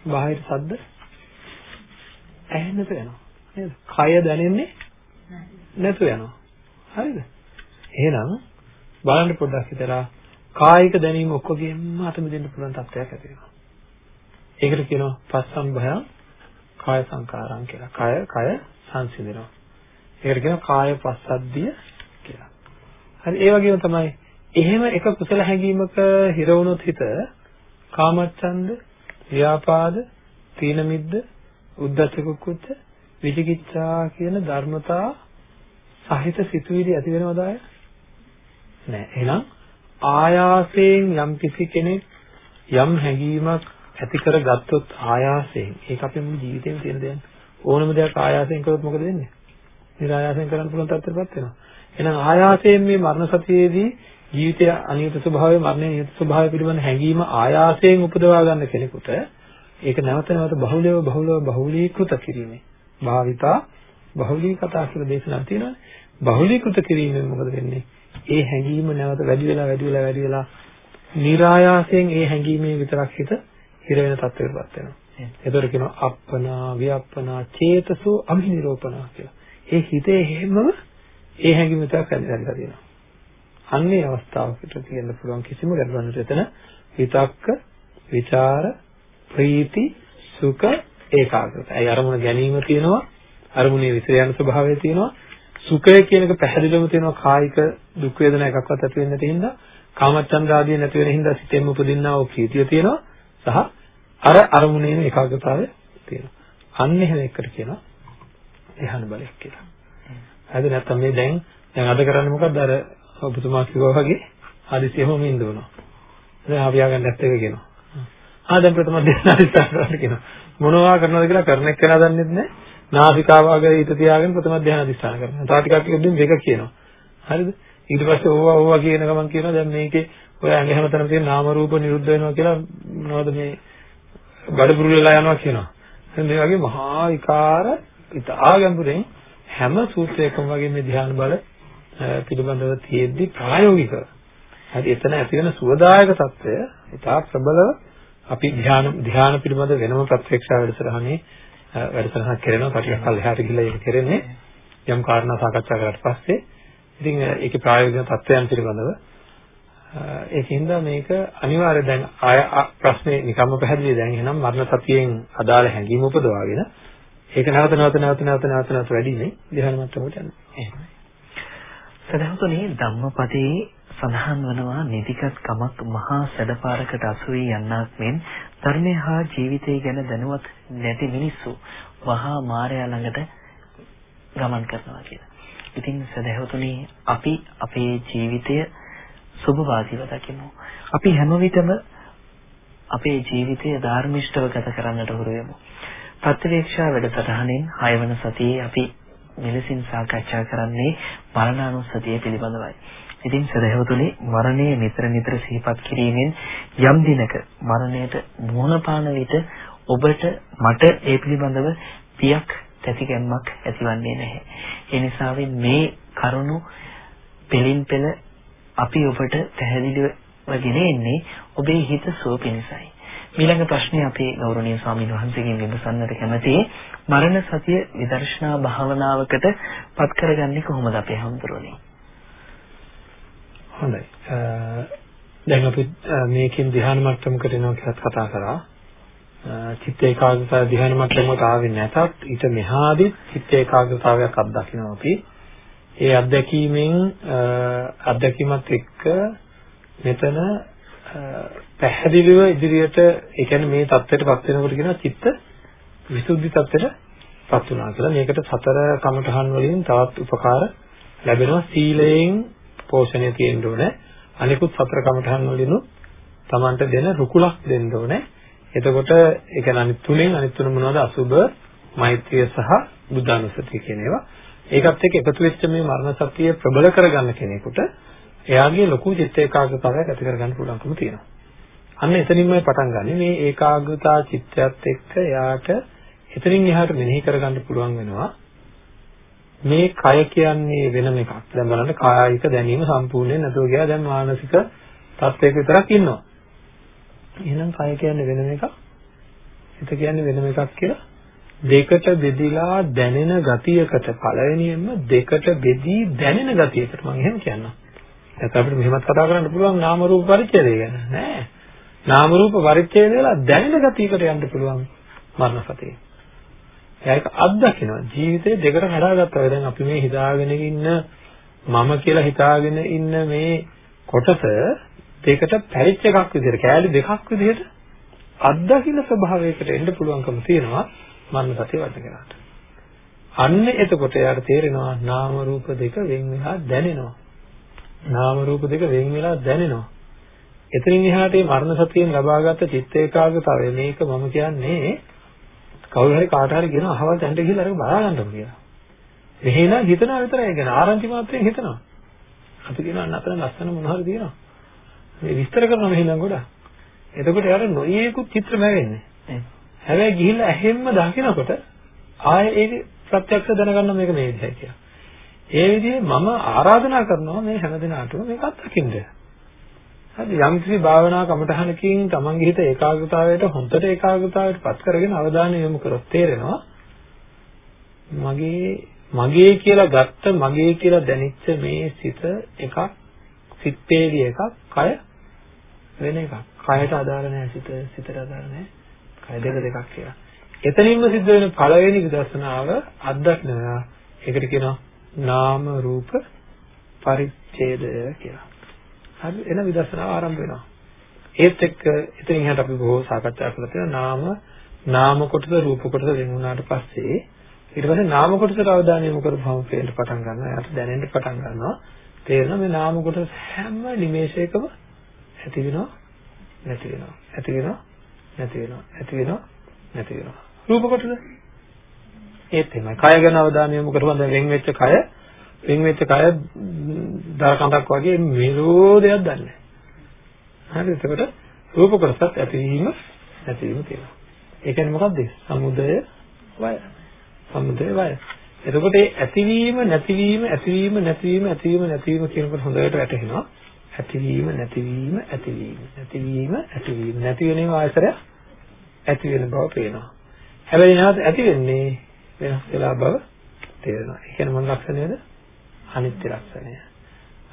බාහිර ශබ්ද ඇහෙන්නට යනවා. නේද? කය දැනෙන්නේ නැතු වෙනවා. හරිද? එහෙනම් බලන්න පොඩ්ඩක් හිතලා කායික දැනීම ඔක්කොගෙම අත මිදෙන්න පුළුවන් තත්ත්වයක් ඇති වෙනවා. ඒකට කියනවා පස්සම් භයං කාය සංකාරම් කියලා. කය කය සංසිඳනවා. ඒකට කියනවා කාය පස්සද්ධිය කියලා. හරි ඒ වගේම තමයි එහෙම එක කුසල හැඟීමක හිර වුණොත් හිත කාමච්ඡන්ද, ව්‍යාපාද, තීන මිද්ද, උද්ධච්ච කුක්කුච්ච, විචිකිච්ඡා කියන ධර්මතා සහිත සිතුවිලි ඇති වෙනවද ආය? නෑ. එහෙනම් ආයාසයෙන් යම් කිසි කෙනෙක් යම් හැඟීමක් ඇති කරගත්තොත් ආයාසයෙන් ඒක අපේ මුළු ජීවිතේම තියෙන දෙයක්. ඕනම දෙයක් ආයාසයෙන් කරොත් මොකද වෙන්නේ? નિરાයාසයෙන් කරන්න පුළුවන් තත්ත්වයටපත් වෙනවා. එහෙනම් ආයාසයෙන් මේ මරණ සතියේදී ජීවිතය අනියත ස්වභාවය මරණය නියත ස්වභාවය පිළිබඳ හැඟීම ආයාසයෙන් උපදවා ගන්න කෙනෙකුට ඒක නැවත නැවත බහුලව බහුලව බහුලීකృత කිරීමේ භාවිතා බහුලී කතා කියලා දේශනා තියෙනවා. බහුලීකృత කිරීමෙන් මොකද වෙන්නේ? ඒ හැඟීම නැවත වැඩි වෙලා වැඩි වෙලා වැඩි වෙලා નિરાයාසයෙන් ඒ හැඟීමේ විතරක් හිත හිර වෙන තත්ත්වයකටපත් වෙනවා. ඒතර කියනවා අප්පනා වියප්පනා චේතසෝ අභිනිරෝපණා කියලා. ඒ හිතේ හැමම ඒ හැඟීම විතරක් ඇතිවෙලා තියෙනවා. අන්නේ අවස්ථාවකට කියන්න පුළුවන් කිසිම ගැටලුවක් නැතන හිතක්ක, විචාර, ප්‍රීති, සුඛ, ඒකාග්‍රතාව. ඒ අරමුණ ගැනීම තියෙනවා. අරමුණේ විසර යන ස්වභාවය තියෙනවා. සුඛය කියන එක පැහැදිලිවම තියෙනවා කායික දුක් වේදනා එකක්වත් ඇති වෙන්නේ නැති හින්දා කාමච්ඡන්ද ආදී නැති වෙන හින්දා සිතෙන්ම උපදින්නා වූ ප්‍රීතිය තියෙනවා සහ අර අරමුණේම ඒකාග්‍රතාවය තියෙනවා. අන්න එහෙම එකට කියනවා ධ්‍යාන බලයක් කියලා. හරිද නැත්නම් මේ දැන් දැන් අද කරන්නේ මොකද්ද අර ඔබතුමා කිව්වා වගේ හදිසියෙම ඉන්න ඕන. දැන් ආවියා ගන්න නැත්නම් කියනවා. ආ දැන් ප්‍රථම ධ්‍යාන අධිෂ්ඨාන කරන්න කියනවා. මොනවා කරනවද කියලා කරන එක්කෙනා දන්නේ නැහැ. නාසිකාව වගේ හිත තියාගෙන ප්‍රථම ධ්‍යාන අධිෂ්ඨාන කරනවා. තව ටිකක් ටිකකින් මේක කියනවා. හරිද? ඊට පස්සේ ඕවා ඕවා කියන ගමන් කියනවා දැන් මේකේ ඔය ඇඟ හැමතැනම තියෙන නාම රූප නිරුද්ධ වෙනවා කියලා මොනවද මේ බඩපුරුල් වෙලා යනවා කියනවා. එහෙනම් මේ වගේ මහා විකාර ඉතා ගැඹුරෙන් හැම සූත්‍රයකම වගේ මේ ධ්‍යාන බල පිළිබඳව තියෙද්දි ප්‍රායෝගික හරි එතන ඇති වෙන සුවදායක తত্ত্বය ඉතා ප්‍රබලව අපි ධ්‍යාන ධ්‍යාන පිළිබඳ වෙනම ප්‍රත්‍යක්ෂා වැඩසටහනේ වැඩසටහනක් කරනවා කටියක් කල් එහාට ගිහලා ඒක කරන්නේ යම් කාරණා සාකච්ඡා කරලා පස්සේ ඉතින් ඒකේ ප්‍රායෝගික තත්ත්වයන් පිළිබඳව ඒකින්ද මේක අනිවාර්ය දැන් ආය ප්‍රශ්නේ නිකම්ම පැහැදිලි දැන් එහෙනම් මරණ සතියෙන් අදාළ හැඟීම උපදවාගෙන ඒක නැවත නැවත නැවත නැවත නැවත නැවත වැඩිමේ ධ්‍යාන මට්ටමට යනවා.
එහෙමයි. සදහතුනේ ධම්මපදයේ සඳහන් වනවා නිදිගත් කමක් මහා සැඩපාරකට අසු වී යන්නක් මෙන් ධර්මය හා ජීවිතය ගැන දැනුවත් නැති මිනිස්සු මහා මායя ළඟට ගමන් කරනවා කියලා. ඉතින් සදහතුනේ අපි අපේ ජීවිතය සුභවාදීව දකිමු. අපි හැම විටම අපේ ජීවිතය ධර්මිෂ්ඨව ගත කරන්නට හුරු වෙමු. ප්‍රතිවේක්ෂා වැඩසටහනෙන් 6 වන සතියේ අපි මෙලෙසින් සාකච්ඡා කරන්නේ මරණානුස්සතිය පිළිබඳවයි. ඉතින් සදහවතුනි මරණය නිතර නිතර සිහිපත් කිරීමෙන් යම් දිනක මරණයට මුහුණ පාන විට ඔබට මට ඒ පිළිබඳව පියක් තැතිගැම්මක් ඇතිවන්නේ නැහැ. ඒ නිසා මේ කරුණු පෙලින් පෙළ අපි ඔබට පැහැදිලිව ගෙන එන්නේ ඔබේ හිත සුව පිණිසයි. ඊළඟ ප්‍රශ්නේ අපේ ගෞරවනීය ස්වාමීන් වහන්සේගෙන් විමසන්නට කැමතියි. මරණ සතිය විදර්ශනා භාවනාවකට පත් කරගන්නේ කොහොමද අපේ හඳුරන්නේ?
හොඳයි. දැන් අපි මේකෙන් ධ්‍යාන මට්ටමකට එනවා කියලා කතා කරා. චිත්ත ඒකාග්‍රතාව ධ්‍යාන මට්ටමකට ආවේ නැතත් ඊට මෙහාදී චිත්ත ඒකාග්‍රතාවයක් අත්දකිනවා අපි. ඒ අත්දැකීමෙන් අත්දැකීමත් එක්ක මෙතන පැහැදිලිව ඉදිරියට ඒ කියන්නේ මේ தත්ත්වයටපත් වෙනකොට කියනවා චිත්ත විසුද්ධි தත්ත්වයටපත් වුණා කියලා. මේකට සතර කමඨහන් වලින් තවත් උපකාර ලැබෙනවා. සීලයෙන් පෝෂණය තියෙන්න ඕනේ. අනිකුත් සතර කමඨහන් වලින් තමන්ට දෙන රුකුලක් දෙන්න ඕනේ. එතකොට ඒ කියන්නේ අනිත් තුනෙන් අනිත් තුන මොනවද? අසුබ, මෛත්‍රිය සහ බුද්ධානුස්සතිය කියන ඒවා. ඒකත් එක්ක එකතු වෙච්ච මේ මරණ සතිය ප්‍රබල කරගන්න කෙනෙකුට එයාගේ ලොකු චිත්ත ඒකාග්‍රතාවයක් ඇති කරගන්න පුළුවන්කම තියෙනවා. අන්න එතනින්මයි පටන් ගන්නෙ. මේ ඒකාග්‍රතා චිත්තයත් එක්ක එයාට එතනින් එහාට මෙනෙහි කරගන්න පුළුවන් වෙනවා. මේ කය කියන්නේ වෙනම එකක්. දැන් බලන්න කායික දැනීම සම්පූර්ණයෙන් නැතුව ගියා. දැන් මානසික තත්ත්වයක විතරක් ඉන්නවා. එහෙනම් කය කියන්නේ වෙනම එකක්. හිත කියන්නේ වෙනම එකක් කියලා දෙකට බෙදිලා දැනෙන ගතියකට පළවෙනියෙන්ම දෙකට බෙදී දැනෙන ගතියකට මම එහෙම කියන්නම්. නැත්නම් අපිට මෙහෙමත් කතා කරන්න පුළුවන් නාම රූප පරිච්ඡේදය ගැන. නෑ. නාම රූප පරිච්ඡේදය වල දැනෙන ගතියකට යන්න පුළුවන් මරණ සතියේ. ඒක අත්දකින්න ජීවිතේ දෙකට කඩාගත්තා. දැන් අපි මේ හිතාගෙන ඉන්න මම කියලා හිතාගෙන ඉන්න මේ කොටස දෙකට පැරිච්ච එකක් විදිහට කෑලි දෙකක් විදිහට අත්දකින්න ස්වභාවයකට එන්න පුළුවන්කම තියෙනවා මරණ සතිය වඩන කෙනාට. අන්න එතකොට එයාට තේරෙනවා නාම රූප දෙක වෙන් වෙලා දැනෙනවා. නාම රූප දෙක වෙන් වෙලා දැනෙනවා. එතනින් එහාට මේ මරණ සතියෙන් ලබාගත් චිත්ත ඒකාග්‍රතාවය මේක මම කියන්නේ කවුරු හරි කාට හරි කියන අහවල් තැනට ගිහලා අරක බලා ගන්නම කියලා. එහෙනම් හිතනවා විතරයි කියන ආරංචි මාත්‍රයෙන් හිතනවා. අපි කියනවා අතන ලස්සන මොන හරි තියෙනවා. මේ විස්තර කරනවා මෙහෙනම් ගොඩක්. එතකොට යාර නොයේකුත් චිත්‍ර මැවෙන්නේ. හැබැයි ගිහිල්ලා ඇහෙම්ම දකිනකොට ආයේ ඒක ප්‍රත්‍යක්ෂ දැනගන්න මේක මේ විදිහයි කියලා. ඒ විදිහේ මම ආරාධනා කරනවා මේ හැමදෙනාටම මේක අත්දකින්න. හරි යම් කිසි භාවනා කමටහනකින් තමන්ගේ හිත ඒකාග්‍රතාවයට හොඳට ඒකාග්‍රතාවයට පත් කරගෙන අවධානය යොමු කරොත් තේරෙනවා මගේ මගේ කියලා ගත්ත මගේ කියලා දැනෙච්ච මේ සිත එකක් සිත්තේදී එකක් කය වෙන එකක් කයට අදාළ නැහැ සිත සිතට අදාළ නැහැ කය දෙක දෙකක් කියලා එතනින්ම සිද්ධ වෙන පළවෙනි විදර්ශනාව අත්දක්නවා. ඒකට කියනවා නාම රූප පරිච්ඡේදය කියලා. හරි එන විදර්ශනාව ආරම්භ වෙනවා. ඒත් එක්ක එතනින් එහාට අපි බොහෝ සාකච්ඡා කරලා තියෙනවා නාම නාම කොටස රූප කොටස වෙන වුණාට පස්සේ ඊට පස්සේ නාම කොටසට අවධානය යොමු කරපුවම පේන්න පටන් ගන්නවා. එයාට දැනෙන්න පටන් ගන්නවා. තේරෙනවා මේ නාම කොටස හැම නිමේෂයකම ඇති වෙනවා නැති වෙනවා. ඇති වෙනවා නැති වෙනවා. ඇති වෙනවා නැති වෙනවා. රූප කොටස ඒත් එහෙමයි. කය ගැන අවධානය යොමු කරපුවම දැන් වෙන් වෙච්ච කය වෙන් වෙච්ච කය දර කඳක් වගේ මෙලෝදයක් දන්නේ හරි එතකොට රූප කොටසත් ඇතිවීම නැතිවීම තියෙනවා. ඒ කියන්නේ මොකද්ද? සමුදය වය. සමුදය වය. එතකොට මේ ඇතිවීම නැතිවීම ඇතිවීම නැතිවීම ඇතිවීම නැතිවීම කියනකොට හොඳට වැටහෙනවා. ඇතිවීම නැතිවීම ඇතිවීම නැතිවීම ඇතිවීම නැති වෙන ඒවා ආයතරය ඇති වෙන බව පේනවා. හැබැයි නැවත ඇති වෙන්නේ වෙනස් වෙලා බව තේරෙනවා. ඒ කියන්නේ මොන ලක්ෂණයද? අනිත්‍ය ලක්ෂණය.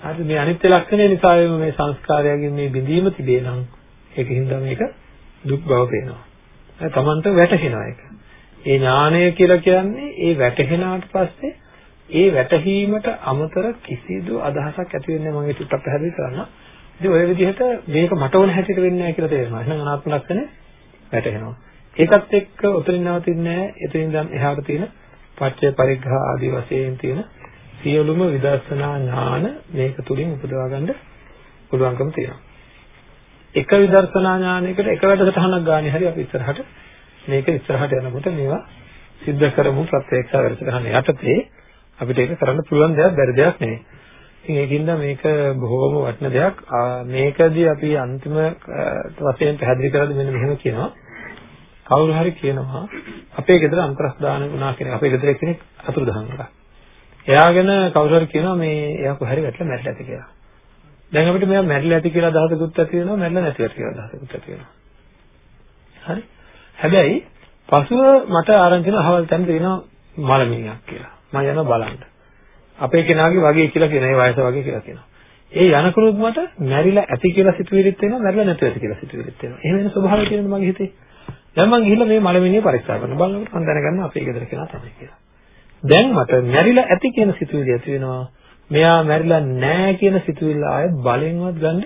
හරි මේ අනිත්‍ය ලක්ෂණය නිසා මේ සංස්කාරයන්ගෙන් මේ බිඳීම තිබේ නම් ඒකින්ද මේක දුක් බව පේනවා. ඒ තමන්ට වැටහෙනවා ඒක. ඒ ඥානය කියලා කියන්නේ ඒ වැටහෙනාට පස්සේ ඒ වැටහීමට අමතර කිසිදු අදහසක් ඇති වෙන්නේ මම ඒක චුට්ටක් පැහැදිලි කරන්න. ඉතින් ওই විදිහට මේක මට ඕන හැටියට වෙන්නේ නැහැ කියලා තේරෙනවා. එහෙනම් අනාත්ම ලක්ෂණය වැටහෙනවා. ඒකත් එක්ක උතරින් නවතින්නේ නැහැ. එතනින් දැන් එහාට තියෙන පච්චය පරිග්‍රහ ආදී වශයෙන් තියෙන සියලුම විදර්ශනා ඥාන මේක තුලින් උපදවා ගන්න පුළුවන්කම තියෙනවා. එක විදර්ශනා ඥානයකට එක වැඩසටහනක් ගානේ හරි අපි ඉස්සරහට මේක ඉස්සරහට යනකොට මේවා සිද්ධ කරමු ප්‍රත්‍යක්ෂ වැඩසටහන යටතේ අපිට ඒක කරන්න පුළුවන් දෙයක් බැරි දෙයක් නෙවෙයි. ඉතින් ඒකින්ද මේක බොහොම වටින දෙයක්. මේකදී අපි අන්තිම වශයෙන් පැහැදිලි කරලා මෙන්න මෙහෙම කියනවා. කවුරු හරි කියනවා අපේ ගෙදර අන්තරස්දාන වුණා කියන අපේ ගෙදර කෙනෙක් අතුරුදහන් වුණා. එයා ගැන කවුරු හරි කියනවා මේ එයා කොහරි වැටලා මැරිලා ඇති කියලා. දැන් අපිට මෙයා මැරිලා ඇති කියලා අදහසකුත් ඇති වෙනවා මැරිලා නැති ඇති කියලා අදහසකුත් ඇති වෙනවා. හරි. හැබැයි පසුව මට ආරංචි වෙන අහවල් තැන තියෙනවා මලමිණියක් කියලා. මම යනවා බලන්න. අපේ කෙනාගේ වගේ කියලා කියන ඒ වයස වගේ කියලා කියනවා. ඒ යනකරුත් මට මැරිලා ඇති කියලා සිතුවිලිත් වෙනවා මැරිලා නැති ඇති කියලා සිතුවිලිත් වෙනවා. එහෙම වෙන ස්වභාවය තියෙනවා මගේ හිතේ. දැන් මම ගිහිල්ලා මේ මලමිණිය පරීක්ෂා කරනවා. බලනකොට මම දැනගන්නවා අපේ ගෙදර කෙනා තමයි කියලා. දැන් මට මැරිලා ඇති කියන සිතුවිලි ඇති වෙනවා. මෙයා මැරිලා නැහැ කියන සිතුවිල්ල ආයෙ බලෙන්වත් ගන්න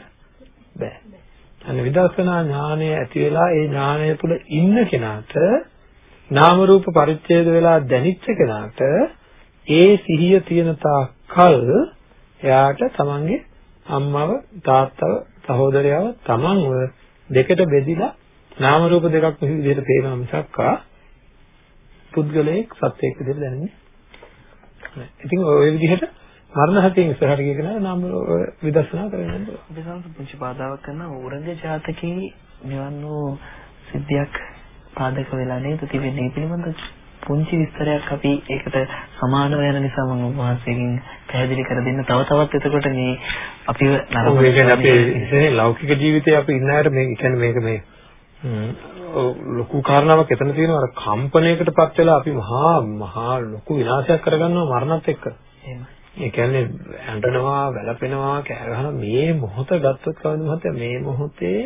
බෑ. අන්න විදර්ශනා ඥානය ඇති වෙලා ඒ ඥානය තුළ ඉන්න කෙනාට නාම රූප පරිච්ඡේද වෙලා දැනිච්ච කෙනාට ඒ සිහිය තියෙන තාක්කල් එයාට තමන්ගේ අම්මව තාත්තව සහෝදරයව තමන්ව දෙකට බෙදිලා නාම රූප දෙකක් මෙහි විදිහට පේනවා මිසක්කා පුද්ගලයෙක් සත්‍යයක් විදිහට දැනෙන්නේ නැහැ. ඉතින් ওই විදිහට මරණ හතෙන් ඉස්සරහට ගිය කෙනා නාම විදර්ශනා කරගෙන යනවා.
සමහර පුංචි බාධාවක් කරන ඌරංග ජාතකයේ මෙවන් වූ සිද්ධියක් පාදක වෙලා නේද තිබෙන්නේ. පිළිබඳ පුංචි විස්තරයක් අපි ඒකට සමාන වෙන නිසා මම වහන්සේගෙන් පැහැදිලි කර දෙන්න. තව තවත් එතකොට මේ අපිව
කියන්නේ අපේ ලෞකික ජීවිතේ අපි ඉන්න අයට මේ කියන්නේ මේක මේ ලොකු කාරණාවක් එතන තියෙනවා අර කම්පණයකටපත් වෙලා අපි මහා මහා ලොකු විනාශයක් කරගන්නවා මරණත් එක්ක. ඒ කියන්නේ ඇඬනවා, වැළපෙනවා, කෑ ගහනවා මේ මොහොත ගත්තොත් කවුද මහත්තයා මේ මොහොතේ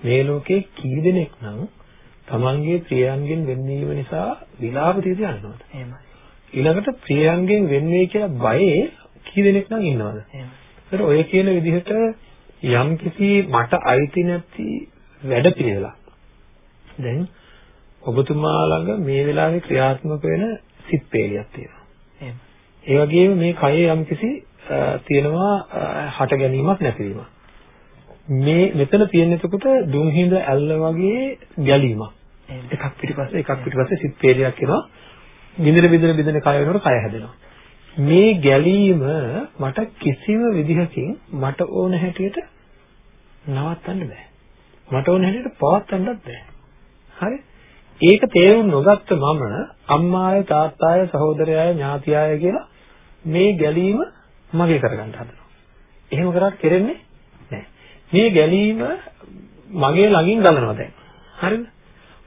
මේ ලෝකේ කී දෙනෙක් නම් තමන්ගේ ප්‍රියයන්ගෙන් වෙන්වීම නිසා විලාප තියදී යනවද?
එහෙමයි.
ඊළඟට ප්‍රියයන්ගෙන් වෙන්වේ කියලා බයේ කී දෙනෙක් නම් ඉන්නවද?
එහෙමයි.
ඒතර ඔය කියන විදිහට යම් කිසි මට අයිති නැති වැඩ පිළිවෙලක් දැන් ඔබතුමා ළඟ මේ වෙලාවේ ක්‍රියාත්මක වෙන සිත් පේලියක් තියෙනවා.
එහෙම.
ඒ වගේම මේ කයේ යම්කිසි තියෙනවා හට ගැනීමක් නැතිවීමක්. මේ මෙතන තියෙන එතකොට දුම්හිඳ ඇල්ල වගේ ගැලීමක්. එකක් පිටිපස්සේ එකක් පිටිපස්සේ සිත් පේලියක් එනවා. බින්දර බින්දර බින්දර කය වෙනකොට කය හැදෙනවා. මේ ගැලීම මට කිසිම විදිහකින් මට ඕන හැටියට නවත්තන්න බෑ. මට ඕන හැටියට පවත්වන්නත් බෑ. හරි? ඒක තේරුම් නොගත්ත මම අම්මාය තාත්තාය සහෝදරයාය ඥාතියාය කියලා මේ ගැලීම මගේ කරගන්න හදනවා. එහෙම කරත් කෙරෙන්නේ නැහැ. මේ ගැලීම මගේ ළඟින් ගලනවා දැන්. හරිද?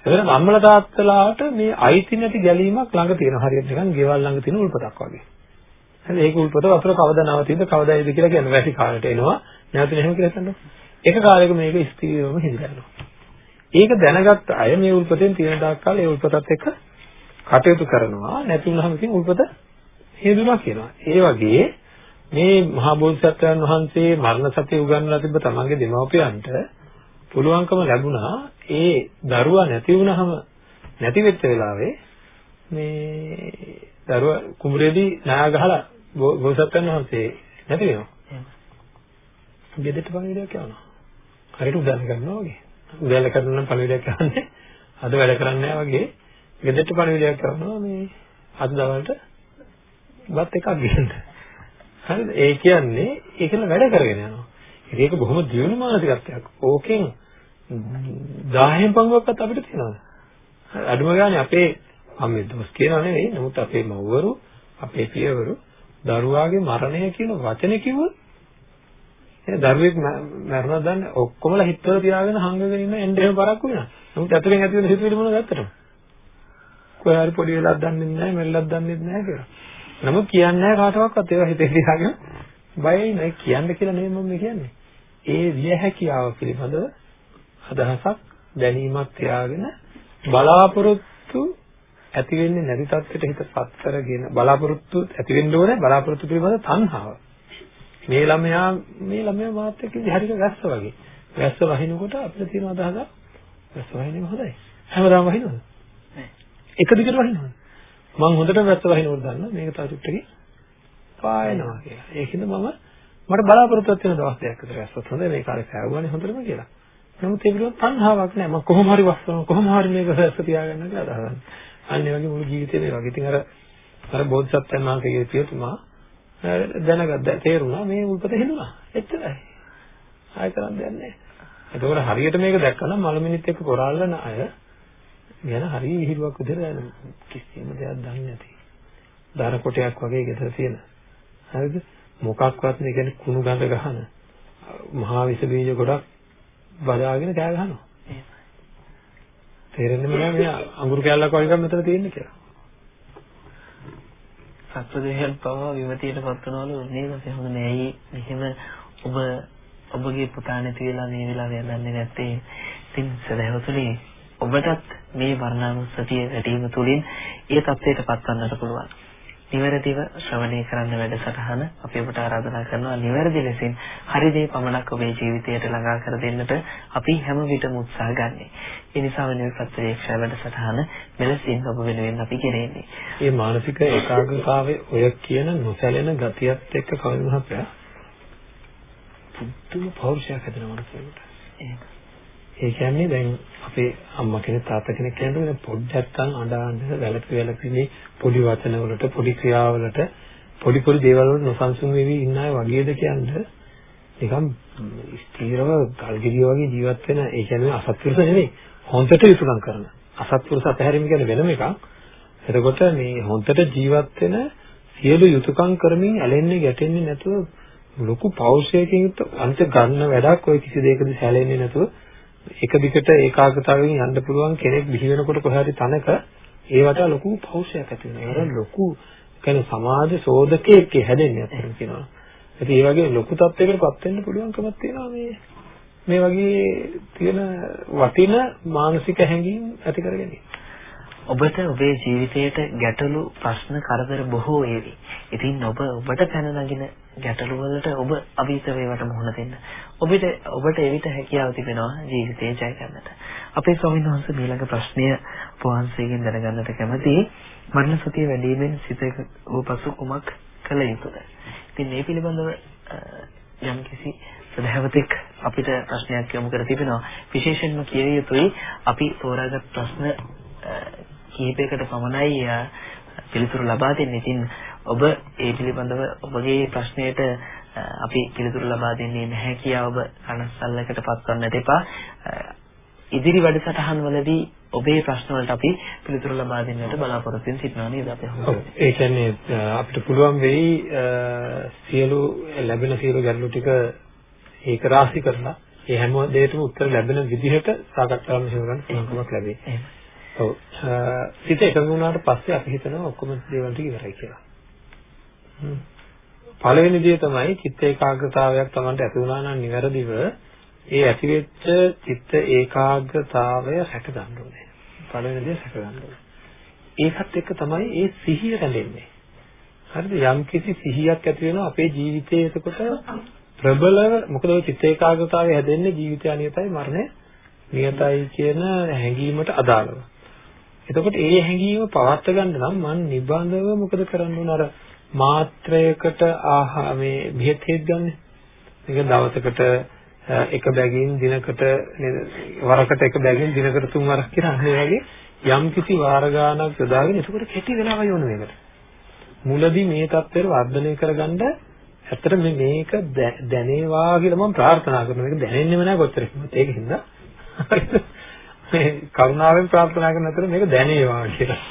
එතන අම්මලා තාත්තලාට මේ අයිති නැති ගැලීමක් ළඟ තියෙනවා. හරියට නිකන් ගෙවල් ළඟ තියෙන උල්පතක් වගේ. හරි ඒක උල්පත වතුර කවදා නවතින්ද කවදායිද කියලා කියන්නේ වැසි කාලයට එනවා. නැවතින එහෙම කියලා හිතන්න. එක කාලයක මේක ස්ථිරවම හිඳලා යනවා. ඒක දැනගත්ත අය මේ උල්පතෙන් තියෙන තාක් කාලේ ඒ උල්පතත් එක්ක කටයුතු කරනවා නැති වුනහම ඉතින් උල්පත හේතුණා කියනවා. ඒ වගේ මේ මහා බෝධිසත්වයන් වහන්සේ මරණ සතිය උගන්වලා තිබ්බ තමන්ගේ දෙමව්පියන්ට පුළුවන්කම ලැබුණා ඒ දරුවා නැති වුනහම නැති වෙච්ච වෙලාවේ මේ දරුවා කුඹුරේදී නාය ගහලා බෝසත්යන් වහන්සේ නැති වෙනවා. ගෙදරට පණිවිඩයක් යවනවා. හරියට උදාන කරනවා වගේ. උදාල කරනවා නම් පණිවිඩයක් යවන්නේ අද වැඩ කරන්නේ නැහැ වගේ ගෙදරට පණිවිඩයක් යවනවා මේ අද දවල්ට වත් එකක් ගන්න. හරිද? ඒ කියන්නේ ඒකල වැඩ කරගෙන යනවා. ඒක බොහොම දියුණු මානසිකත්වයක්. ඕකෙන් 10න් පංගුවක්වත් අපිට තියෙනවා. අඩුම ගානේ අපේ අම්මේ දොස් කියනවා නෙවෙයි. නමුත් අපේ මව්වරු, අපේ පියවරු දරුවාගේ මරණය කියන වචනේ කිව්වොත් ඒ දරුවෙක් මරණා දන්නේ ඔක්කොමලා හිතවල තියාගෙන හංගගෙන ඉන්න එන්න එහෙම පරක්කු වෙනවා. නමුත් ඇතුලෙන් ඇති වෙන හිතවිලි මොනවද ඇත්තටම? කොහේ හරි පොඩි වෙලාවක් දන්නේ නැහැ, මෙල්ලක් දන්නේ නැහැ කියලා. නමුත් කියන්නේ නැහැ කාටවත් ඒවා හිතේ තියාගෙන බයයි නෑ කියන්න කියලා නෙමෙයි මම කියන්නේ. ඒ විය හැකියාව පිළිබඳව අදහසක් දැනීමක් තියාගෙන බලාපොරොත්තු ඇති වෙන්නේ නැති තත්ත්වයට හිතපත් කරගෙන බලාපොරොත්තු ඇති වෙන්න ඕනේ බලාපොරොත්තු පිළිබඳ තණ්හාව. මේ ළමයා මේ ළමයා මාත් එක්ක හරියට වැස්ස වගේ. වැස්ස වහිනකොට අපිට තියෙන අදහස වැස්ස වහිනේම හොඳයි. හැමදාම වහිනවද? නෑ. එක දිගට වහිනවද? මම හොඳට වැස්ස වහිනකොට දන්නා මේක තව චුට්ටකින් පායනවා කියලා. ඒකින්ද මම මට බලාපොරොත්තුවක් වෙන දවස් දෙකක් විතර වැස්සත් හොඳයි මේ කාලේ සෑවුවානේ හොඳටම කියලා. නමුත් ඒ පිළිබඳ තණ්හාවක් නෑ. මම කොහොම හරි වස්සන කොහොම හරි මේක වැස්ස තියාගන්න කියලා අදහනවා. අන්න ඒ වගේ මුළු ජීවිතේ මේ වගේ. ඉතින් අර අර බෝධිසත්වයන් වහන්සේගේ පියතුමා දැනගත්ත තේරුණා මේ උල්පත හෙළුණා. එච්චරයි. ආය කරන්න දෙයක් නෑ. එතකොට හරියට මේක දැක්කම මලමිනිත් එක්ක කොරාලන අය ගැන හරි විහිළුවක් විදිහට කිසිම දෙයක් දන්නේ නැති. දර කොටයක් වගේ ගෙදර තියෙන. හරිද? මොකක්වත් මේ කියන්නේ කුණු ගඳ ගහන මහා විස බීජ ගොඩක් බදාගෙන කෑ ගහනවා. තේරෙන්නේ නැහැ මේ අඟුරු කැල්ලක් වගේ එකක් මෙතන තියෙන්නේ කියලා.
සත්වදේහයන් පවා විමතියට පත්වනවලු නේද? එහෙම නෑයි මෙහෙම ඔබ ඔබගේ පුතා නැති වෙලා මේ වෙලාවේ යන්නේ නැත්තේ. ඉතින් සදහවතුනි ඔබටත් මේ වර්ණානුස්සතිය වැඩිම තුලින් ඒ தත්ත්වයට පත්වන්නට පුළුවන්. නිවැරදිව ශ්‍රවණය කරන්න වැඩසටහන අපි ඔබට ආරාධනා කරනවා නිවැරදි ලෙසින් හරි දේ පමණක් ඔබේ ජීවිතයට ළඟා කර දෙන්නට අපි හැම විටම උත්සාහ ගන්නෙ. ඒ නිසා වෙන ප්‍රත්‍යක්ෂ වැඩසටහන මෙලෙසින් ඔබ වෙනුවෙන් අපි ගෙනෙන්නේ.
මේ මානසික ඒකාග්‍රතාවයේ ඔය කියන නොසැලෙන ගතියත් එක්ක කවුරු මහත්තයා පුදුම පෞරුෂයක් හැදෙනවා මනසකට. ඒ කියන්නේ දැන් අපේ අම්මා කෙනෙක් තාත්තා කෙනෙක් කියනකොට පොඩ්ඩක් අඬන වැළපි වැළපිනේ පොඩි වචන වලට පොඩි ක්‍රියාවලට පොඩි පොඩි දේවල් වලට නොසන්සුන් වෙවි ඉන්න අය වගේද කියන්නේ නිකම් ස්ථීරව ගල්ගිරිය වගේ ජීවත් වෙන ඒ කියන්නේ අසත්පුරුෂ නෙවෙයි හොන්දට යුතුයම් කරන. අසත්පුරුෂ අතහැරීම කියන්නේ වෙනම එකක්. එතකොට මේ හොන්දට ජීවත් වෙන සියලු යුතුයම් කරමින් ඇලෙන්නේ ගැටෙන්නේ නැතුව ලොකු පෞරුෂයකින් යුක්ත අන්ත ගන්න වැඩක් ඔය කිසි දෙයකදී සැලෙන්නේ නැතුව එක දිගට ඒකාග්‍රතාවයෙන් යන්න පුළුවන් කෙනෙක් බිහි වෙනකොට කොහේ හරි තැනක ඒවට ලොකු පෞරුෂයක් ඇති වෙනවා. ඒවල ලොකු කියන්නේ සමාජ සෝදකයෙක් හැදෙන්නේ අතන කියනවා. ඉතින් ඒ වගේ ලොකු තත්යකටපත් වෙන්න පුළුවන්කමක් තියෙනවා මේ මේ වගේ තියෙන වටින මානසික හැඟීම් ඇති කරගැනීම.
ඔබට ඔබේ ජීවිතයට ගැටලු ප්‍රශ්න කරදර බොහෝ ඒවි. ඉතින් ඔබ ඔබට පැන නගින ගැටලු වලට ඔබ අභීත වේවට මුහුණ දෙන්න. ඔබට ඔබට එවිට හැකියාව තිබෙනවා ජීවිතේ ජය ගන්නට. අපේ ස්වාමීන් වහන්සේ ඊළඟ ප්‍රශ්නය වහන්සේගෙන් දැනගන්නට කැමතියි. මරණ සතිය වැඩිමෙන් සිතක වූ පසු කුමක් කළ යුතුද? ඉතින් මේ පිළිබඳව යම් කිසි සදහවතෙක් අපිට ප්‍රශ්නයක් යොමු කර තිබෙනවා. විශේෂයෙන්ම කිය යුතුයි අපි තෝරාගත් ප්‍රශ්න කිහිපයකට පමණයි පිළිතුරු ලබා දෙන්නේ. ඉතින් ඔබ ඒ පිළිබඳව ඔබගේ ප්‍රශ්නයට අපි පිළිතුරු ලබා දෙන්නේ නැහැ කියා ඔබ කනස්සල්ලකට පත්වන්නට එපා. ඉදිරි වැඩසටහන් වලදී ඔබේ ප්‍රශ්න වලට අපි පිළිතුරු ලබා දෙන්නට බලාපොරොත්තු වෙන සිටිනවා නේද අපි
ඔව් ඒ කියන්නේ අපිට පුළුවන් වෙයි සියලු ලැබෙන සියලු ගැටලු ටික ඒක රාශි කරලා ඒ හැම දෙයකටම උත්තර ලැබෙන විදිහට සාකච්ඡා කරන්න පුළුවන්කමක් ලැබෙයි. ඔව්. සිත එකඟ වුණාට පස්සේ අපි හිතනවා ඔක්කොම දේවල් ටික ඉවරයි කියලා. පළවෙනි දේ තමයි චිත්ත ඒකාග්‍රතාවයක් Tamanට ඇති වුණා නම් නිවැරදිව ඒ ඇතිවෙච්ච චිත්ත ඒකාග්‍රතාවය රැක ගන්න ඕනේ. පළවෙනි දේ රැක ගන්න ඕනේ. ඒකත් එක්ක තමයි ඒ සිහිය රැඳෙන්නේ. හරිද? යම් කිසි සිහියක් ඇති වෙනවා අපේ ජීවිතයේ එතකොට ප්‍රබලව මොකද ඔය චිත්ත ඒකාග්‍රතාවය හැදෙන්නේ ජීවිතය අනියතයි මරණය නියතයි කියන හැඟීමට අදාළව. එතකොට ඒ හැඟීම පවත්වා ගන්න නම් මම නිබඳව මොකද කරන්න ඕන අර මාත්‍රයකට ආහා මේ බෙහෙත් හේත් ගන්න. මේක දවසකට එක බැගින් දිනකට වරකට එක බැගින් දිනකට තුන් වරක් කියලා අනේ වගේ යම් කිසි වාර ගානක් යොදාගෙන එතකොට කෙටි වෙලාවක් යොන මේකට. මුලදී මේ தත්ත්වය වර්ධනය කරගන්න ඇත්තට මේ මේක දැනේවා කියලා මම ප්‍රාර්ථනා කරනවා. මේක දැනෙන්නෙම නැහැ කොච්චර කිව්වත් ඒකින්ද මේ කරුණාවෙන් ප්‍රාර්ථනා කරන අතර මේක දැනේවා කියලා.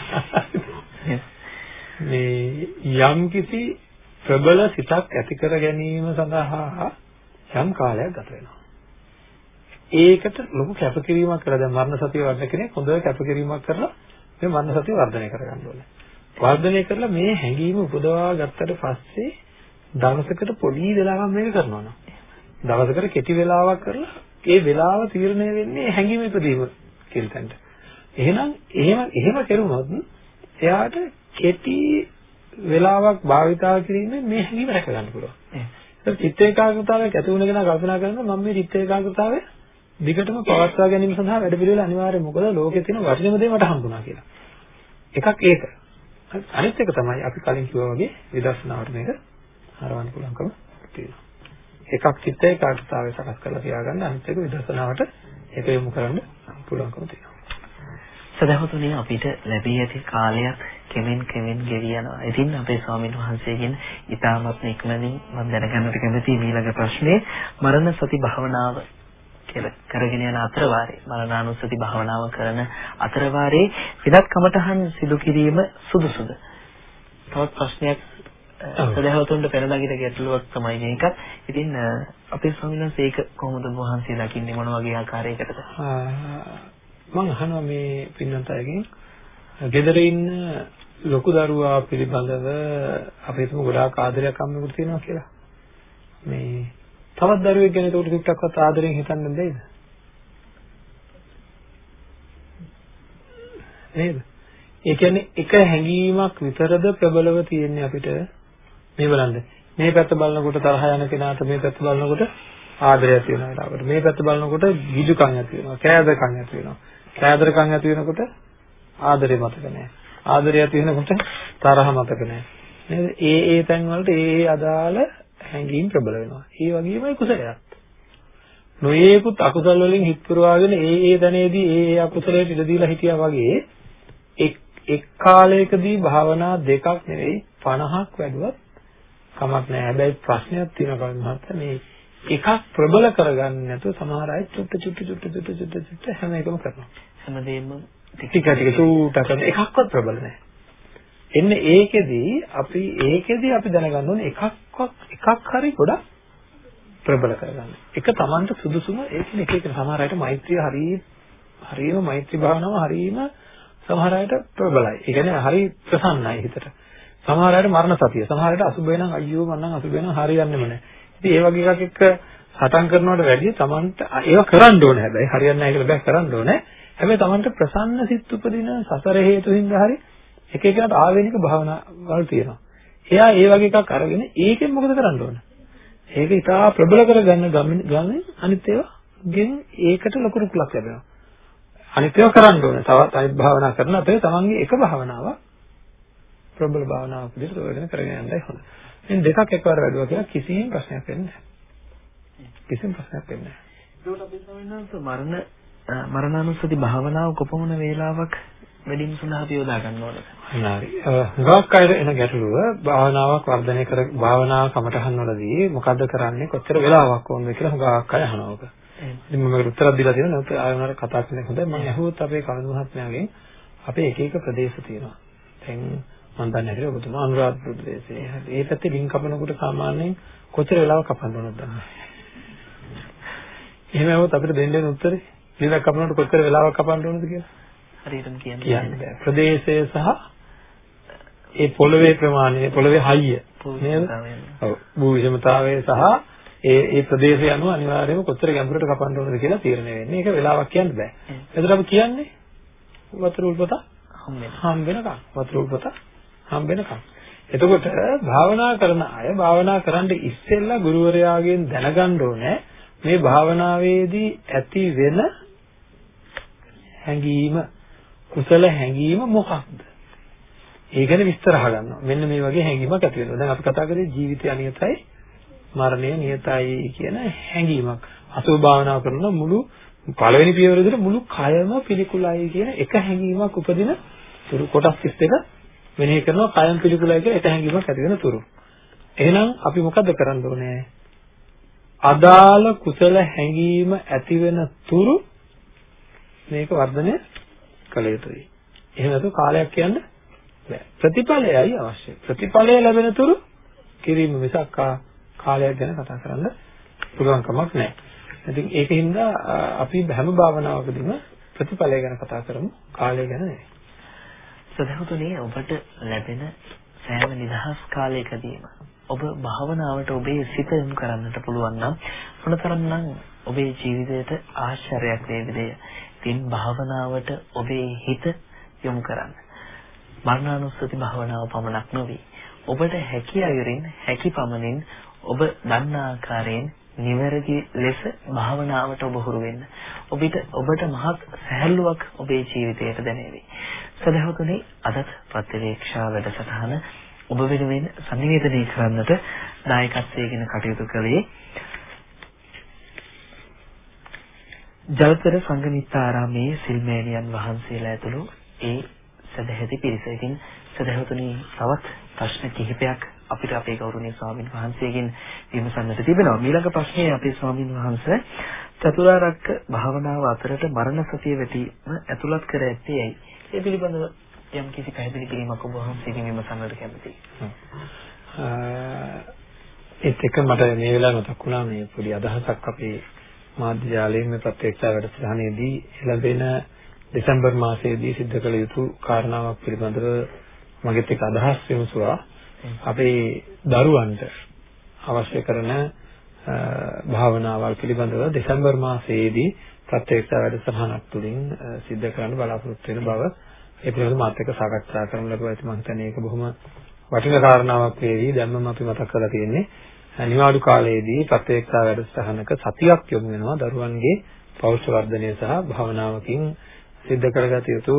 මේ යම් කිසි ප්‍රබල සිතක් ඇති කර ගැනීම සඳහා යම් කාලයක් ගත වෙනවා. ඒකට ලොකු කැපකිරීමක් කරලා දැන් මරණ සතිය වර්ධන කෙනෙක් හොඳ කැපකිරීමක් කරලා මේ මරණ සතිය වර්ධනය කරගන්න ඕනේ. වර්ධනය කරලා මේ හැඟීම උපදවා ගත්තට පස්සේ දවසකට පොඩි වෙලාවක් මේක කරනවා නම් දවසකට කෙටි වෙලාවක් කරලා ඒ වෙලාව තීරණය වෙන්නේ හැඟීම ඉදීම කියන තැනට. එහෙනම් එහෙම එහෙම කරුණොත් එයාට කෙටි වෙලාවක් භාවිතා කිරීමෙන් මේ හැඟීම රැක ගන්න පුළුවන්. ඒක චිත්ත ඒකාග්‍රතාවයක් ඇති වුණ කෙනා කල්පනා කරනවා මම මේ චිත්ත ඒකාග්‍රතාවය දිගටම පවත්වා ගැනීම සඳහා වැඩ පිළිවෙල අනිවාර්යයෙන් මොකද ලෝකේ තියෙන වටිනම දේ මට හම්බුණා කියලා. එකක් ඒක. අනිත් එක තමයි අපි කලින් කිව්වා වගේ විදර්ශනාවට මේක හරවන්න පුළුවන්කම තියෙනවා. එකක් චිත්ත ඒකාග්‍රතාවය සකස් කරලා තියාගන්න අනිත් එක විදර්ශනාවට ඒක යොමු කරන්න පුළුවන්කම තියෙනවා.
සදහතුනේ අපිට ලැබී ඇති කාලයක් කෙමෙන් කෙමෙන් ගෙවි යනවා. ඉතින් අපේ ස්වාමීන් වහන්සේගෙන් ඊටමත් ඉක්මනින් මම දැනගන්නට කැමතියි ඊළඟ ප්‍රශ්නේ මරණ සති භාවනාව කියලා කරගෙන යන අතරවාරේ මරණානුස්සති භාවනාව කරන අතරවාරේ විදත් කමඨහන් සිදු කිරීම සුදුසුද? තවත් ප්‍රශ්නයක් සදහවතුන්ට පෙරලාගිට ගැටලුවක් තමයි මේක. ඉතින් අපේ ස්වාමීන් වහන්සේ ඒක කොහොමද වහන්සේ දකින්නේ මොන වගේ ආකාරයකටද?
මම අහනවා මේ පින්නත් අයගෙන් ගෙදර ඉන්න ලොකු දරුවා පිළිබඳව අපේ තුම ගොඩාක් ආදරයක් අම්මෙකුට තියෙනවා කියලා. මේ තවත් දරුවෙක් ගැන ඒකට ටිකක්වත් ආදරෙන් හිතන්න බැයිද? නේද? ඒ කියන්නේ එක හැඟීමක් විතරද ප්‍රබලව තියෙන්නේ අපිට මේ බලන්න. මේ පැත්ත බලනකොට තරහ යන කෙනාට මේ පැත්ත බලනකොට ආදරය ඇති වෙන වෙලාවකට මේ පැත්ත බලනකොට ගිජුකම් ඇති වෙනවා කෑදරකම් ඇති වෙනවා කෑදරකම් ඇති වෙනකොට ආදරය මතක නැහැ ආදරය ඇති වෙනකොට තරහ මතක නැහැ නේද ඒ ඒ තැන් වලට ඒ ඒ අදාළ හැඟීම් ප්‍රබල වෙනවා. ඒ වගේමයි කුසලයක්. නොයේකුත් අකුසල වලින් හිත් පුරවාගෙන ඒ ඒ තැනේදී ඒ ඒ අකුසලයට ඉඩ දීලා හිටියා වගේ එක් එක් කාලයකදී භාවනා දෙකක් නෙවෙයි 50ක් වැඩුවත් කමක් නැහැ. හැබැයි ප්‍රශ්නයක් තියෙනවා මහත්තයා මේ එකක් ප්‍රබල කරගන්න නැතුව සමහර අය චුට්ට චුට්ට චුට්ට චුට්ට චුට්ට චුට්ට හැම එකම කරනවා.
හැමදේම
ටික ටික චූට කරන එකක්වත් ප්‍රබල නැහැ. එන්න ඒකෙදී අපි ඒකෙදී අපි දැනගන්න ඕනේ එකක්වත් එකක් හරි ගොඩක් ප්‍රබල කරගන්න. එක Tamanට සුදුසුම ඒකනේ එක එක සමහර අයට මෛත්‍රිය හරි හරියම මෛත්‍රී භාවනාව හරියම සමහර අයට ප්‍රබලයි. ඒ කියන්නේ හරි ප්‍රසන්නයි හිතට. සමහර අයට මරණ සතිය. සමහර අයට අසුබ වෙනං අයියෝ මන්නම් අසුබ වෙනං හරියන්නේම නැහැ. ඉතින් ඒ වගේ එකක් එක්ක සටන් කරනවට වැඩිය Tamanට ඒව කරන්න ඕනේ හැබැයි හරියන්නේ නැහැ කියලා බෑ කරන්න ඕනේ. හැබැයි Tamanට ප්‍රසන්න සිත් උපදින සසර හේතු හින්දා හරි එක එකකට ආවේනික භාවනාවල් තියෙනවා. එයා ඒ වගේ එකක් අරගෙන ඒකෙන් මොකද කරන්න ඕන? ඒක ඉතා ප්‍රබල කරගන්න ගමන් අනිත් ඒවා ගෙන් ඒකට ලොකු රුකුලක් ලැබෙනවා. අනිත් ඒවා කරන්න ඕන. තවත් අනිත් භාවනා කරන අතරේ තමන්ගේ එක භාවනාවක් ප්‍රබල භාවනාවක් විදිහට ප්‍රයෝජන කරගෙන යන්නයි හොඳ. මේ දෙකක් එකවර වැඩුවා කියලා කිසිම ප්‍රශ්නයක් වෙන්නේ නැහැ. කිසිම ප්‍රශ්නයක් වෙන්නේ නැහැ.
ඒකට අපි සමිනන්ස මරණ මරණානුස්සති භාවනාව කොපමණ වේලාවක් වැඩිම සඳහා යොදා ගන්න ඕනද?
හරි. හුඟක් අය එන ගැටලුව භාවනාවක් වර්ධනය කර භාවනාව කමටහන් වලදී මොකද්ද කරන්නේ කොච්චර වෙලාවක් ඕනද කියලා හුඟක් අය අහනවා ඔක. ඉතින් මම මේකට උත්තරයක් දීලා තියෙනවා. නැවත ආයෙත් කතා කරන්න හොඳයි. මම අහුවොත් අපේ කවුරු මහත්මයාගෙන් අපේ එක එක ප්‍රදේශ තියෙනවා. දැන් මම දන්නේ නැහැ ඔබතුමා අනුරාධපුර ප්‍රදේශයේ. ඒ පැත්තේ ලින්ක් කපනකොට සාමාන්‍යයෙන් කොච්චර වෙලාවක් කපන්න ඕනද දන්නේ නැහැ. එහෙම આવොත් අපිට දෙන්න දෙන උත්තරේ ලින්ක් කපනකොට කොච්චර වෙලාවක් කපන්න ඕනද කියලා.
හරියටම කියන්න
බෑ. ප්‍රදේශය සහ ඒ පොළවේ ප්‍රමාණය පොළවේ හයිය නේද? ඔව්. භූ විෂමතාවය සහ ඒ ඒ ප්‍රදේශය අනුව අනිවාර්යයෙන්ම කොතර ගැඹුරට කපන්න ඕනද කියලා තීරණය වෙන්නේ. ඒක වෙලාවක් කියන්න බෑ. එතකොට අපි කියන්නේ වතුර උල්පත හම් වෙනකම්. වතුර උල්පත හම් වෙනකම්. එතකොට භාවනා කරන අය භාවනා කරන්න ඉස්සෙල්ලා ගුරුවරයාගෙන් දැනගන්න ඕනේ මේ භාවනාවේදී ඇති වෙන හැඟීම කුසල හැඟීම මොකක්ද? ඒ ගැන විස්තර අහගන්නවා. මෙන්න මේ වගේ හැඟීමක් ඇති වෙනවා. දැන් අපි කතා කරේ ජීවිතය අනියතයි මරණය නියතයි කියන හැඟීමක්. අසුභ භාවනාව කරන මුළු පළවෙනි පියවර විදිහට මුළු කයම පිළිකුලයි කියන එක හැඟීමක් උපදින තුරු කොටස් 31 මෙනෙහි කරනවා කයම් පිළිකුලයි කියලා එක හැඟීමක් ඇති වෙන තුරු. එහෙනම් අපි මොකද කරන්න ඕනේ? අදාළ කුසල හැඟීම ඇති වෙන තුරු මේක වර්ධනය කළ යුතුයි. එහෙම නැත්නම් කාලයක් කියන්න බෑ. ප්‍රතිඵලයයි අවශ්‍යයි. ප්‍රතිඵලය ලැබෙන තුරු කිරීම මිසක් කාලයක් ගැන කතා කරන්න පුළුවන් කමක් නැහැ. ඉතින් ඒකින්ද අපි හැම භාවනාවකදීම ප්‍රතිඵලය ගැන කතා කරමු කාලය ගැන නෙවෙයි.
සදහතුනේ ඔබට ලැබෙන සෑම නිදහස් කාලයකදීම ඔබ භාවනාවට ඔබේ සිත යොමු කරන්නට පුළුවන් නම් මොනතරම්නම් ඔබේ ජීවිතයට ආශ්චර්යයක් වේවිද? ඉතින් භාවනාවට ඔබේ හිත යොමු කරන්න. මරණානුස්සති භාවනාව පමණක් නොවේ. ඔබට හැකි අයුරින් හැකි පමණින් ඔබ දන්නා ආකාරයෙන් නිවැරදි ලෙස භාවනාවට ඔබ හුරු වෙන්න. ඔබට ඔබට මහත් සැහැල්ලුවක් ඔබේ ජීවිතයට දැනෙවි. සදහතුනේ අදත් ප්‍රතිවේක්ෂා වැඩසටහන ඔබ වෙනුවෙන් සංනිවේදනය කරන්නට දායකත්වයෙන් කටයුතු කළේ ජලතර සංගමිත්තාරාමේ සිල්මේනියන් වහන්සේලා ඇතුළු ඒ සදැහැති පිරිස. ඉතින් සදහතුනි තවත් ප්‍රශ්න කිහිපයක් අපිට අපේ ගෞරවනීය ස්වාමින් වහන්සේගෙන් විමසන්නට තිබෙනවා. ඊළඟ ප්‍රශ්නේ අපේ ස්වාමින් වහන්සේ චතුරාර්යක භාවනාව අතරට මරණ සතිය වැටීම ඇතුළත් කර ඇත්තේ ඇයි? ඒ පිළිබඳව යම් කිසි පැහැදිලි කිරීමක් ඔබ වහන්සේගෙන් විමසන්නට කැමතියි.
ඒත් එක මට මේ වෙලාව මතක් වුණා මේ පොඩි අදහසක් අපේ මාධ්‍ය ජාලයෙන් මේ ප්‍රත්‍යක්ෂ වැඩසටහනේදී ලැබෙන දෙසැම්බර් මාසයේදී සිද්ධ කළ යුතු කාරණාවක් පිළිබඳව මගෙත් එක්ක අදහස් විමසුවා. අපේ දරුවන්ට අවශ්‍ය කරන භාවනාවල් පිළිබඳව දෙසැම්බර් මාසයේදී ප්‍රත්‍යක්ෂ වැඩසටහනක් තුළින් සිද්ධ කරන්න බලාපොරොත්තු වෙන බව ඒ පිළිබඳව මාත් එක්ක සාකච්ඡා කරන්න ලැබුවා. ඉතින් මම හිතන්නේ ඒක බොහොම වටිනා කාරණාවක් වේවි. දැන්ම අපි මතක් කරලා තියෙන්නේ නිවාඩු කාලයේදී ප්‍රත්‍යක්ෂ වැඩසටහනක සතියක් යොමු වෙනවා දරුවන්ගේ පෞෂ්‍ය වර්ධනය සහ භාවනාවකින් සිද්ධ කරගත යුතු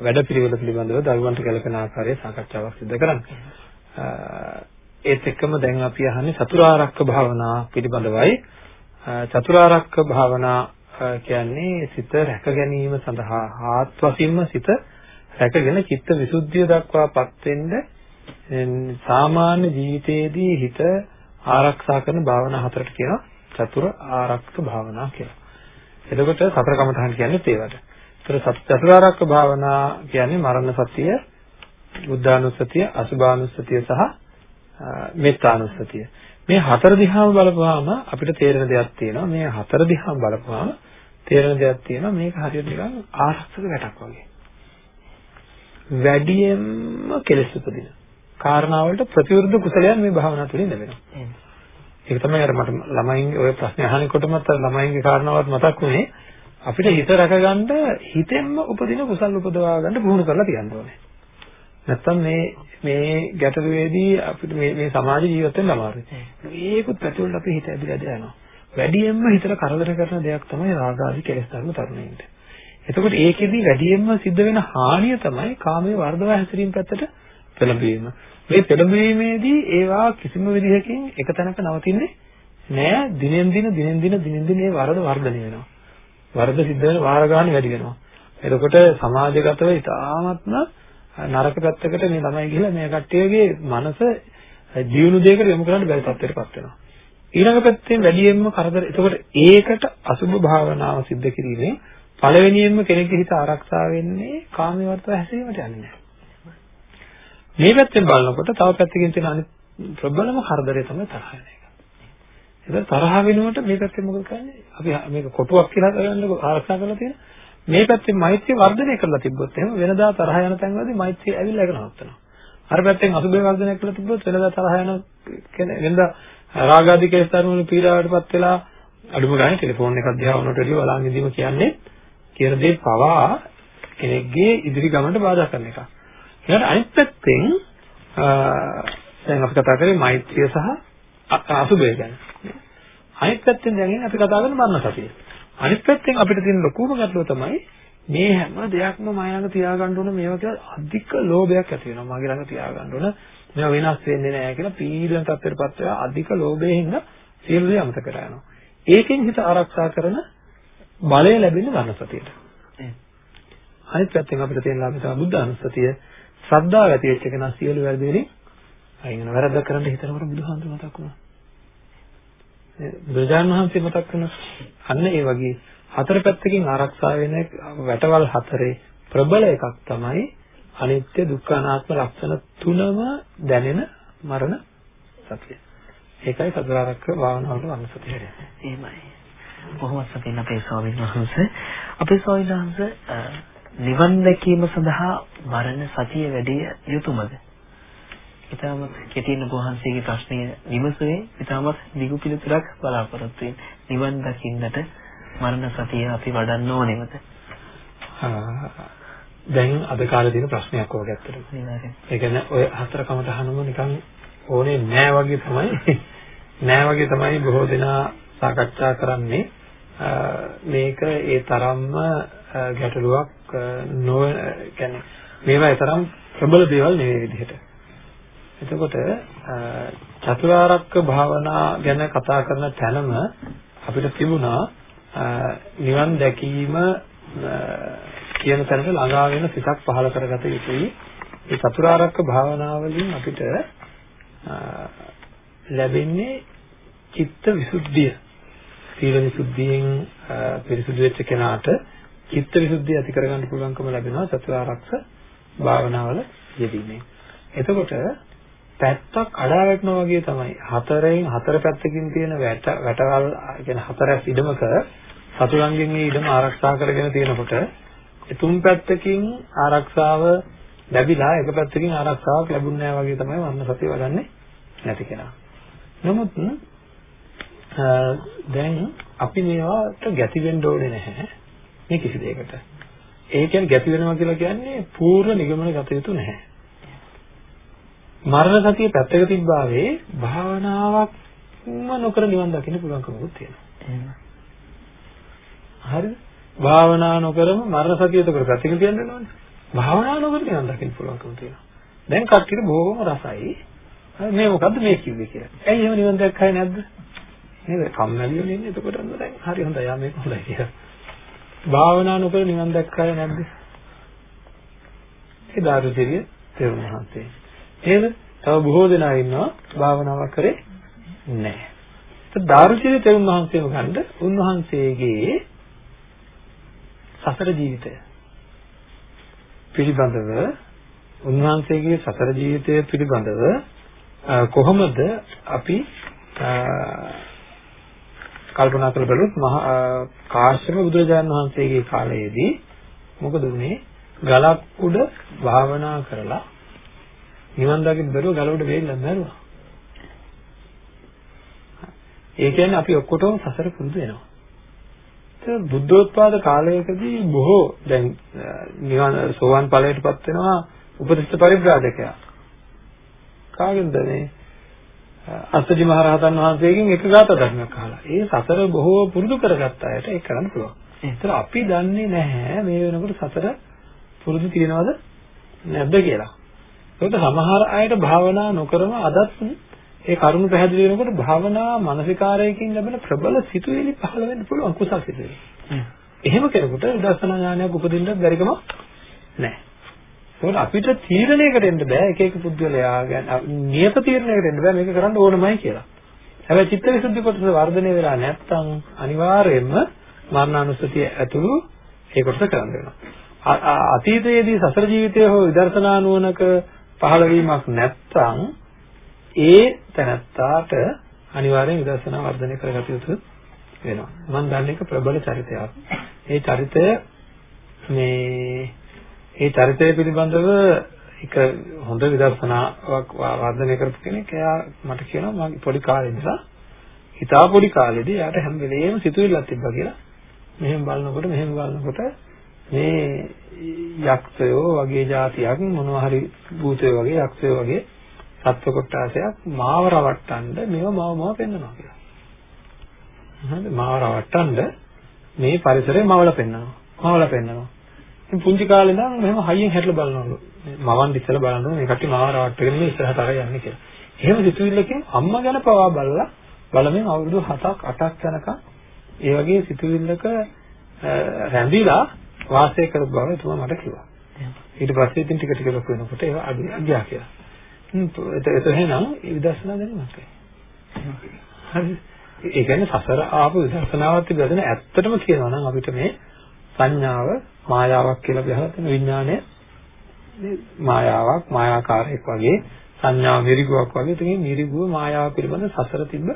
වැඩපිළිවෙල පිළිබඳව දරුවන්ට ගැලපෙන ආකාරයේ සාකච්ඡාවක් සිද්ධ කරන්න. ඒත් එක්කම දැන් අපි අහන්නේ චතුරාර්යක භාවනා පිළිබඳවයි. චතුරාර්යක භාවනා කියන්නේ සිත රැක ගැනීම සඳහා ආත්වසින්ම සිත රැකගෙන චිත්ත විසුද්ධිය දක්වාපත් වෙන්න සාමාන්‍ය ජීවිතයේදී හිත ආරක්ෂා කරන භාවනා හතරට කියනවා චතුර ආරක්ෂක භාවනා කියලා. එතකොට සතර කමඨහන් කියන්නේ ඒවට. ඒතර චතුරාර්යක භාවනා කියන්නේ මරණ සතිය, බුද්ධානුස්සතිය, අසුභානුස්සතිය සහ මෙත්තානුස්සතිය. මේ හතර දිහාම බලපුවාම අපිට තේරෙන දෙයක් තියෙනවා. මේ හතර දිහාම බලපුවාම තේරෙන දෙයක් තියෙනවා. මේක හරියට නිකන් ආරක්ෂක වැටක් වගේ. වැඩියෙන්ම කෙලෙස් උපදින. කාරණාවලට ප්‍රතිවිරුද්ධ කුසලයන් මේ භාවනා තුළින් ලැබෙනවා. ඒක තමයි අර මට ළමයින්ගේ ඔය ප්‍රශ්නේ අහනකොටමත් අර ළමයින්ගේ කාරණාවත් මතක් වුණේ අපිට හිත රැකගන්න හිතෙන්ම උපදින කුසල් උපදවා ගන්න පුහුණු කරලා තියන්න ඕනේ. නැත්තම් මේ මේ ගැටලුවේදී අපිට මේ මේ සමාජ ජීවත් වෙන්න අමාරුයි. ඒකුත් පැතිවලට අපේ හිත ඇදලා යනවා. වැඩියෙන්ම හිතට කරදර කරන දෙයක් තමයි රාග ආදී කෙලෙස් ධර්ම තරුණයින්ට. එතකොට ඒකෙදි වැඩියෙන්ම සිද්ධ වෙන හානිය තමයි කාමයේ වර්ධව හැසිරීම පැත්තට පෙළඹවීම. මේ පෙළඹවීමේදී ඒවා කිසිම විදිහකින් එක තැනක නවතින්නේ නෑ. දිනෙන් දින දිනෙන් දින දිනෙන් දින ඒ වරද වර්ධනය වෙනවා. වරද සිද්ධ වෙන වාර ගන්න වැඩි වෙනවා. එතකොට සමාජගතව ඉතාමත්ම නරක පැත්තකට මේ ළමයි ගිහලා මේ කට්ටියගේ මනස ජීවුණු දෙයකට යොමු කරන්න බැරි තත්ත්වයකටපත් වෙනවා. ඊළඟ පැත්තෙන් වැඩියෙන්ම කරදර. එතකොට ඒකට අසුභ භාවනාව සිද්ධ කිරීමෙන් පළවෙනියෙන්ම කෙනෙක්ගේ හිත ආරක්ෂා වෙන්නේ කාමයේ වර්තව හැසිරීමට යන්නේ නැහැ. මේ පැත්තෙන් බලනකොට තව පැත්තකින් තියෙන අනිත් ප්‍රබලම කරදරය තමයි තරහ වෙන එක. ඒක තරහ වෙනුවට මේ පැත්තෙන් මොකද කරන්නේ? අපි මේක කොටුවක් කියලා කරන්නේ ආරක්ෂා කරලා තියෙන. මේ පැත්තෙන් මෛත්‍රිය වර්ධනය කරලා තිබ්බොත් එහෙම වෙනදා තරහ යන තැන්වලදී මෛත්‍රිය ඇවිල්ලා ඒක නවත්තනවා. අර පැත්තෙන් අසුබේ වර්ධනය කළ තිබ්බොත් වෙනදා තරහ යන කෙනෙක් වෙනදා රාගාදී කේස් ධර්මවල පීඩාවටපත් වෙලා අඩුම ගානේ ටෙලිෆෝන් එකක් දිහා වුණොත් එළිය බලන් ඉඳීම කියන්නේ කියන දේ පවා කෙනෙක්ගේ ඉදිරි ගමනට බාධා කරන එකක්. ඊළඟට අනිත් පැත්තෙන් දැන් අපි කතා කරේ මෛත්‍රිය සහ අසුබය ගැන. අනිත් පැත්තෙන් දැන් අපි කතා කරන මරණ සතිය. අනිත් පැත්තෙන් අපිට තියෙන ලොකුම ගැටලුව තමයි මේ හැම දෙයක්ම මම ළඟ තියාගන්න ඕන මේවා කියලා අධික ලෝභයක් ඇති වෙනවා. මගේ ළඟ තියාගන්න ඕන මේවා වෙනස් වෙන්නේ නැහැ කියලා පීඩන තත්ත්වයටපත් වෙලා අධික ලෝභයෙන් සියලු දේ අමතක කරලා යනවා. ඒකෙන් හිත ආරක්ෂා කරන බලය ලැබෙන්නේ මරණ සතියට. අනිත් පැත්තෙන් අපිට තියෙන ලාභය තමයි බුද්ධ අනුස්සතිය. ශ්‍රද්ධාව ඇති වෙච්ච කෙනා සියලු වැරදි වලින් අයින් වෙන වැරද්දක් කරන්න හිතනකොට බුදුහාමුදුරුවෝ මතක් වුණා. බුදුජාණන් වහන්සේ මතක් කරන අන්න ඒ වගේ හතර පැත්තකින් ආරක්ෂා වෙන වැටවල් හතරේ ප්‍රබල එකක් තමයි අනිත්‍ය දුක්ඛ අනාත්ම ලක්ෂණ තුනම දැනෙන මරණ සතිය. ඒකයි සතරාරක්ක භාවනාවට වන්න සතිය කියන්නේ.
එහෙමයි. බොහොම සතින් අපේ ස්වාමීන් වහන්සේ අපේ ස්වාමීන් වහන්සේ නිවන් දැකීම සඳහා මරණ සතිය වැඩි යුතුයමද? ඊටමත් කෙටින වහන්සේගේ ප්‍රශ්නය විමසුවේ ඊටමත් දිගු පිළිතුරක් බලාපොරොත්තු වෙන නිවන් දකින්නට මරණ සතිය අපි වඩන්න ඕනේමද?
දැන් අද කාලේ තියෙන ප්‍රශ්නයක් ඕක ඇත්තටම. ඒ කියන්නේ ඔය හතර කමටහනම නිකන් ඕනේ නෑ වගේ තමයි නෑ වගේ තමයි බොහෝ දෙනා සාකච්ඡා කරන්නේ. මේක ඒ තරම්ම ගැටලුවක් නොව කියන්නේ මේවා ඒ තරම් ප්‍රබල දේවල් නෙවෙයි විදිහට. එතකොට චතුරාර්යක භාවනා ගැන කතා කරන තැනම අපිට තිබුණා නිවන් දැකීම කියන තැනට ළඟා වෙන සිතක් පහළ කරගත යුතුයි. ඒ චතුරාර්යක භාවනාවලින් අපිට ලැබෙන්නේ චිත්ත විසුද්ධිය. සීල විසුද්ධියෙන් පිරිසුදු වෙච්ච කෙනාට චිත්ත විසුද්ධිය ඇති කරගන්න පුළුවන්කම ලැබෙනවා චතුරාර්යක භාවනාවල යෙදීමෙන්. එතකොට පැත්තක් අඩා වැටෙනවා වගේ තමයි. හතරෙන් හතර පැත්තකින් තියෙන වැට වැටවල් කියන හතරස් ඉඩමක සතුරන්ගෙන් මේ ඉඩම ආරක්ෂා කරගෙන තියෙනකොට තුන් පැත්තකින් ආරක්ෂාව ලැබිලා එක පැත්තකින් ආරක්ෂාවක් ලැබුණේ නැහැ වගේ තමයි වන්න සතිය වඩන්නේ නැති කෙනා. නමුත් දැන් අපි මේවට ගැති වෙන්න ඕනේ නැහැ මේ කිසි දෙයකට. ඒ කියන්නේ ගැති වෙනවා කියලා කියන්නේ පූර්ණ නිගමන ගත යුතු නැහැ. මරණ සතිය පැත්තක තිබ්බාවේ භාවනාවක්ම නොකර නිවන් දකින්න පුළුවන්කමකුත් තියෙනවා. හරිද? භාවනා නොකරම මරණ සතිය උතකර පැත්තක තියන්න වෙනවනේ. භාවනා නොකර නිවන් දකින්න පුළුවන්කම තියෙනවා. දැන් කට්ටියට බොහොම රසයි. මේ මොකද්ද මේ කිව්වේ කියලා. ඇයි එහෙම නිවන් දැක්කයි නැද්ද? නේද? කම්මැලිව ඉන්නේ එතකොට දැන් හරි හොඳයි. යා මේක හොඳයි කියලා. භාවනා නොකර නිවන් දැක්කයි නැද්ද? ඒ දාරුචිරිය තෙරුණ මහන්සේ. නේද? තව බොහෝ දෙනා ඉන්නවා භාවනාවක් කරේ නැහැ. ඒ දාරුචිරිය තෙරුණ මහන්සේම ගන්න උන්වහන්සේගේ සසර ජීවිතය පිළිබඳව උන්වහන්සේගේ සසර ජීවිතය පිළිබඳව කොහොමද අපි කල්පනා කරලා බලුවොත් මහා කාශ්‍යප බුදුරජාණන් වහන්සේගේ කාලයේදී මොකද උනේ ගලක් උඩ භාවනා කරලා නිවන් දකින්න බැරුව ගල උඩ වෙන්න මැරුවා. ඒ කියන්නේ අපි ඔක්කොටම සසර පුරුදු වෙනවා. ඒක බුද්ධෝත්පාද කාලයකදී බොහෝ දැන් නිවන් සෝවන් ඵලයටපත් වෙනවා උපදිෂ්ඨ පරිබ්‍රාජකයා. කාගෙන්ද මේ අස්සජි මහරහතන් වහන්සේගෙන් එක ගාථා ධර්මයක් අහලා. ඒ සසර බොහෝ පුරුදු කරගත්ත අයට ඒක කරන්න පුළුවන්. ඒතර අපි දන්නේ නැහැ මේ වෙනකොට සසර පුරුදු තියනවද නැද්ද කියලා. ඒකට සමහර අයට භාවනා නොකරම අදත් ඒ කරුණ පැහැදිලි වෙනකොට භාවනා මානසිකාරයකින් ලැබෙන ප්‍රබල සිතුවිලි පහළ වෙන්න පුළුවන් කුසල් සිතුවිලි. එහෙම කෙනෙකුට විදර්ශනා ඥානයක් උපදින්න බැරිකම නැහැ. ඒකට අපිට තීරණයකට එන්න බෑ එක එක පුද්ගලයා ගැන නියත තීරණයකට එන්න බෑ මේක කරන්න ඕනමයි කියලා. හැබැයි චිත්තවිසුද්ධි කොටස වර්ධනය වෙලා නැත්නම් අනිවාර්යයෙන්ම මරණානුස්සතිය ඇතුළු ඒ කොටස කරන්න වෙනවා. අතීතයේදී සසර ජීවිතයේ හෝ විදර්ශනා නුවණක පහළ වීමක් නැත්නම් ඒ තැනත්තාට අනිවාර්යෙන් විදර්ශනා වර්ධනය කරගත යුතු වෙනවා. මම දන්නේ එක ප්‍රබල චරිතයක්. ඒ චරිතය මේ ඒ චරිතය පිළිබඳව එක හොඳ විදර්ශනාවක් වර්ධනය කරපු කෙනෙක් එයා මට කියනවා මගේ පොඩි කාලේ ඉඳලා හිතා පොඩි කාලේදී එයාට හැම වෙලේම සිතුවිල්ලක් තිබ්බා කියලා. මෙහෙම බලනකොට මෙහෙම බලනකොට මේ යක්ෂයෝ වගේ જાතියක් මොනවා හරි භූතයෝ වගේ යක්ෂයෝ වගේ සත්ව කොටාසයක් මාව රවට්ටන්න මේව මව මව පෙන්වනවා කියලා. හරිද? මාව රවට්ටන්න මේ පරිසරය මවල පෙන්වනවා. මවල පෙන්වනවා. ඉතින් පුංචි කාලේ ඉඳන් මෙහෙම හයියෙන් හැටලා බලනවලු. මවන් ඉස්සලා බලනවා මේ කට්ටිය මාව රවට්ටගෙන මේ ඉස්සරහට අර යන්නේ කියලා. එහෙම සිතුවිල්ලකින් අම්මා ගැන පවා බලලා බලමින් අවුරුදු 7ක් 8ක් යනකම් ඒ වගේ සිතුවිල්ලක රැඳිලා වාසය කරපු බව එතුමා මට කිව්වා. ඊට පස්සේ ඉතින් ටික ටික ලොකු වෙනකොට ඒවා අඩු ගියා කියලා. හ්ම් ඒක එහෙනම් විදර්ශනා දැනීමක්. හරි. ඒ කියන්නේ සසර ආපු විදර්ශනාවත් පිළිබඳව ඇත්තටම කියනවා නම් අපිට මේ සංඥාව මායාවක් කියලා ගහලා තියෙන විඥානය මායාවක් මායාකාරයක් වගේ සංඥා මිරිගුවක් වගේ තියෙන මිරිගුව මායාව පිළිබඳ සසර තිබ්බ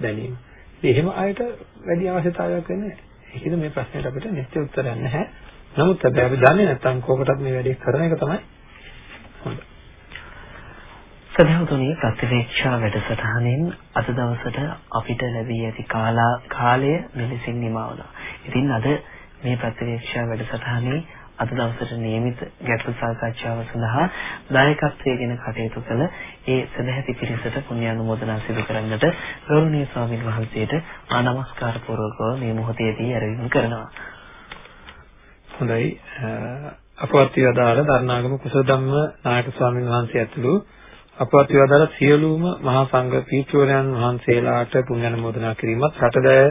දැනීම. ඉතින් එහෙම අයට වැඩි අවශ්‍යතාවයක් වෙන්නේ නැහැ. ඒකද මේ ප්‍රශ්නෙට අපිට නිශ්චිත උත්තරයක් නැහැ. නමුත් හැබැයි අපි දන්නේ නැත්නම් කොකටත් මේ වැඩේ කරන එක තමයි හොඳ.
සදහතුනි ප්‍රතිවේක්ෂා වැඩසටහනෙන් අද දවසට අපිට ලැබී ඇති කාලා කාලය මෙලෙසින් නිමා වුණා. ඉතින් අද මේ ප්‍රතිවේක්ෂා වැඩසටහනේ අද දවසට නියමිත ගැටළු සාකච්ඡාව සඳහා දායකත්වයෙන් කටයුතු කළ ඒ සදැහැති පිරිසට පුණ්‍ය අනුමෝදනා සිදු කරන්නට ගෞරවනීය ස්වාමීන් වහන්සේට ආ නමස්කාර පූර්වකව මේ මොහොතේදී ආරම්භ කරනවා.
හොඳයි අපවත් විවදාල දරණාගම කුසලධම්ම නායක ස්වාමීන් වහන්සේ ඇතුළු අපවත් විවදාල සියලුම මහා සංඝ පීඨවරයන් වහන්සේලාට පුණ්‍ය අනුමෝදනා කිරීමත් රටදෑ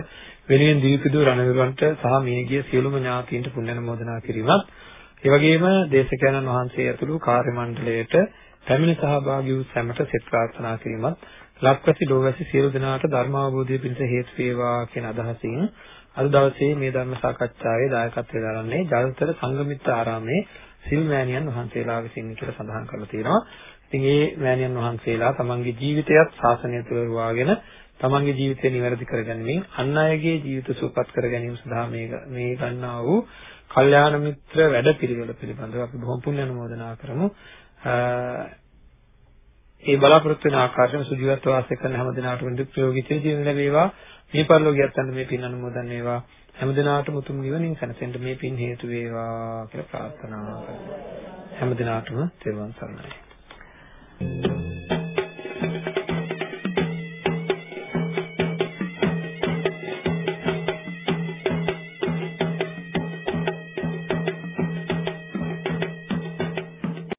වෙනුවෙන් දීපිදු රණවිරුවන්ට සහ මියගිය සියලුම ඥාතීන්ට පුණ්‍ය අනුමෝදනා කිරීමත් ඒ වගේම දේශකයන්න් වහන්සේ ඇතුළු කාර්ය මණ්ඩලයට පැමිණ සහභාගී වූ සැමට සෙත් ප්‍රාර්ථනා කිරීමත් ලක්වැසි ලෝවැසි සියලු දෙනාට ධර්ම අවබෝධය පිණිස හේතු වේවා කියන අදහසින් අද දවසේ මේ ධර්ම සාකච්ඡාවේ දායකත්වය දරන්නේ ජලතර සංගමිත්‍ර ආරාමේ සිල් මෑණියන් වහන්සේලා විසින් කියලා සඳහන් කරලා තියෙනවා. ඉතින් මේ මෑණියන් වහන්සේලා තමන්ගේ ජීවිතයත් ශාසනය තුළ වාගෙන තමන්ගේ ජීවිතය නිවැරදි කරගැනීමෙන් අන් අයගේ ජීවිත සුවපත් කර ගැනීම සඳහා මේ මේ ගන්නා වූ කල්යාණ මිත්‍ර වැඩපිළිවෙල පිළිබඳව අපි බොහොම පුණ්‍ය අනුමෝදනා කරමු. ඒ බලාපොරොත්තු වෙන ආකාරයෙන් සුජීවත්ව වාසය කරන හැම දිනාටම දුක් ප්‍රයෝගී ජීවිත ලැබේවා. මේ පරිලෝකියත් අන්න මේ පින් අනුමෝදන් වේවා. හැම දිනාටම උතුම් නිවනින් සැනසෙන්න මේ පින් හේතු වේවා කියලා ප්‍රාර්ථනා කරනවා. හැම දිනාටම තෙරුවන් සරණයි.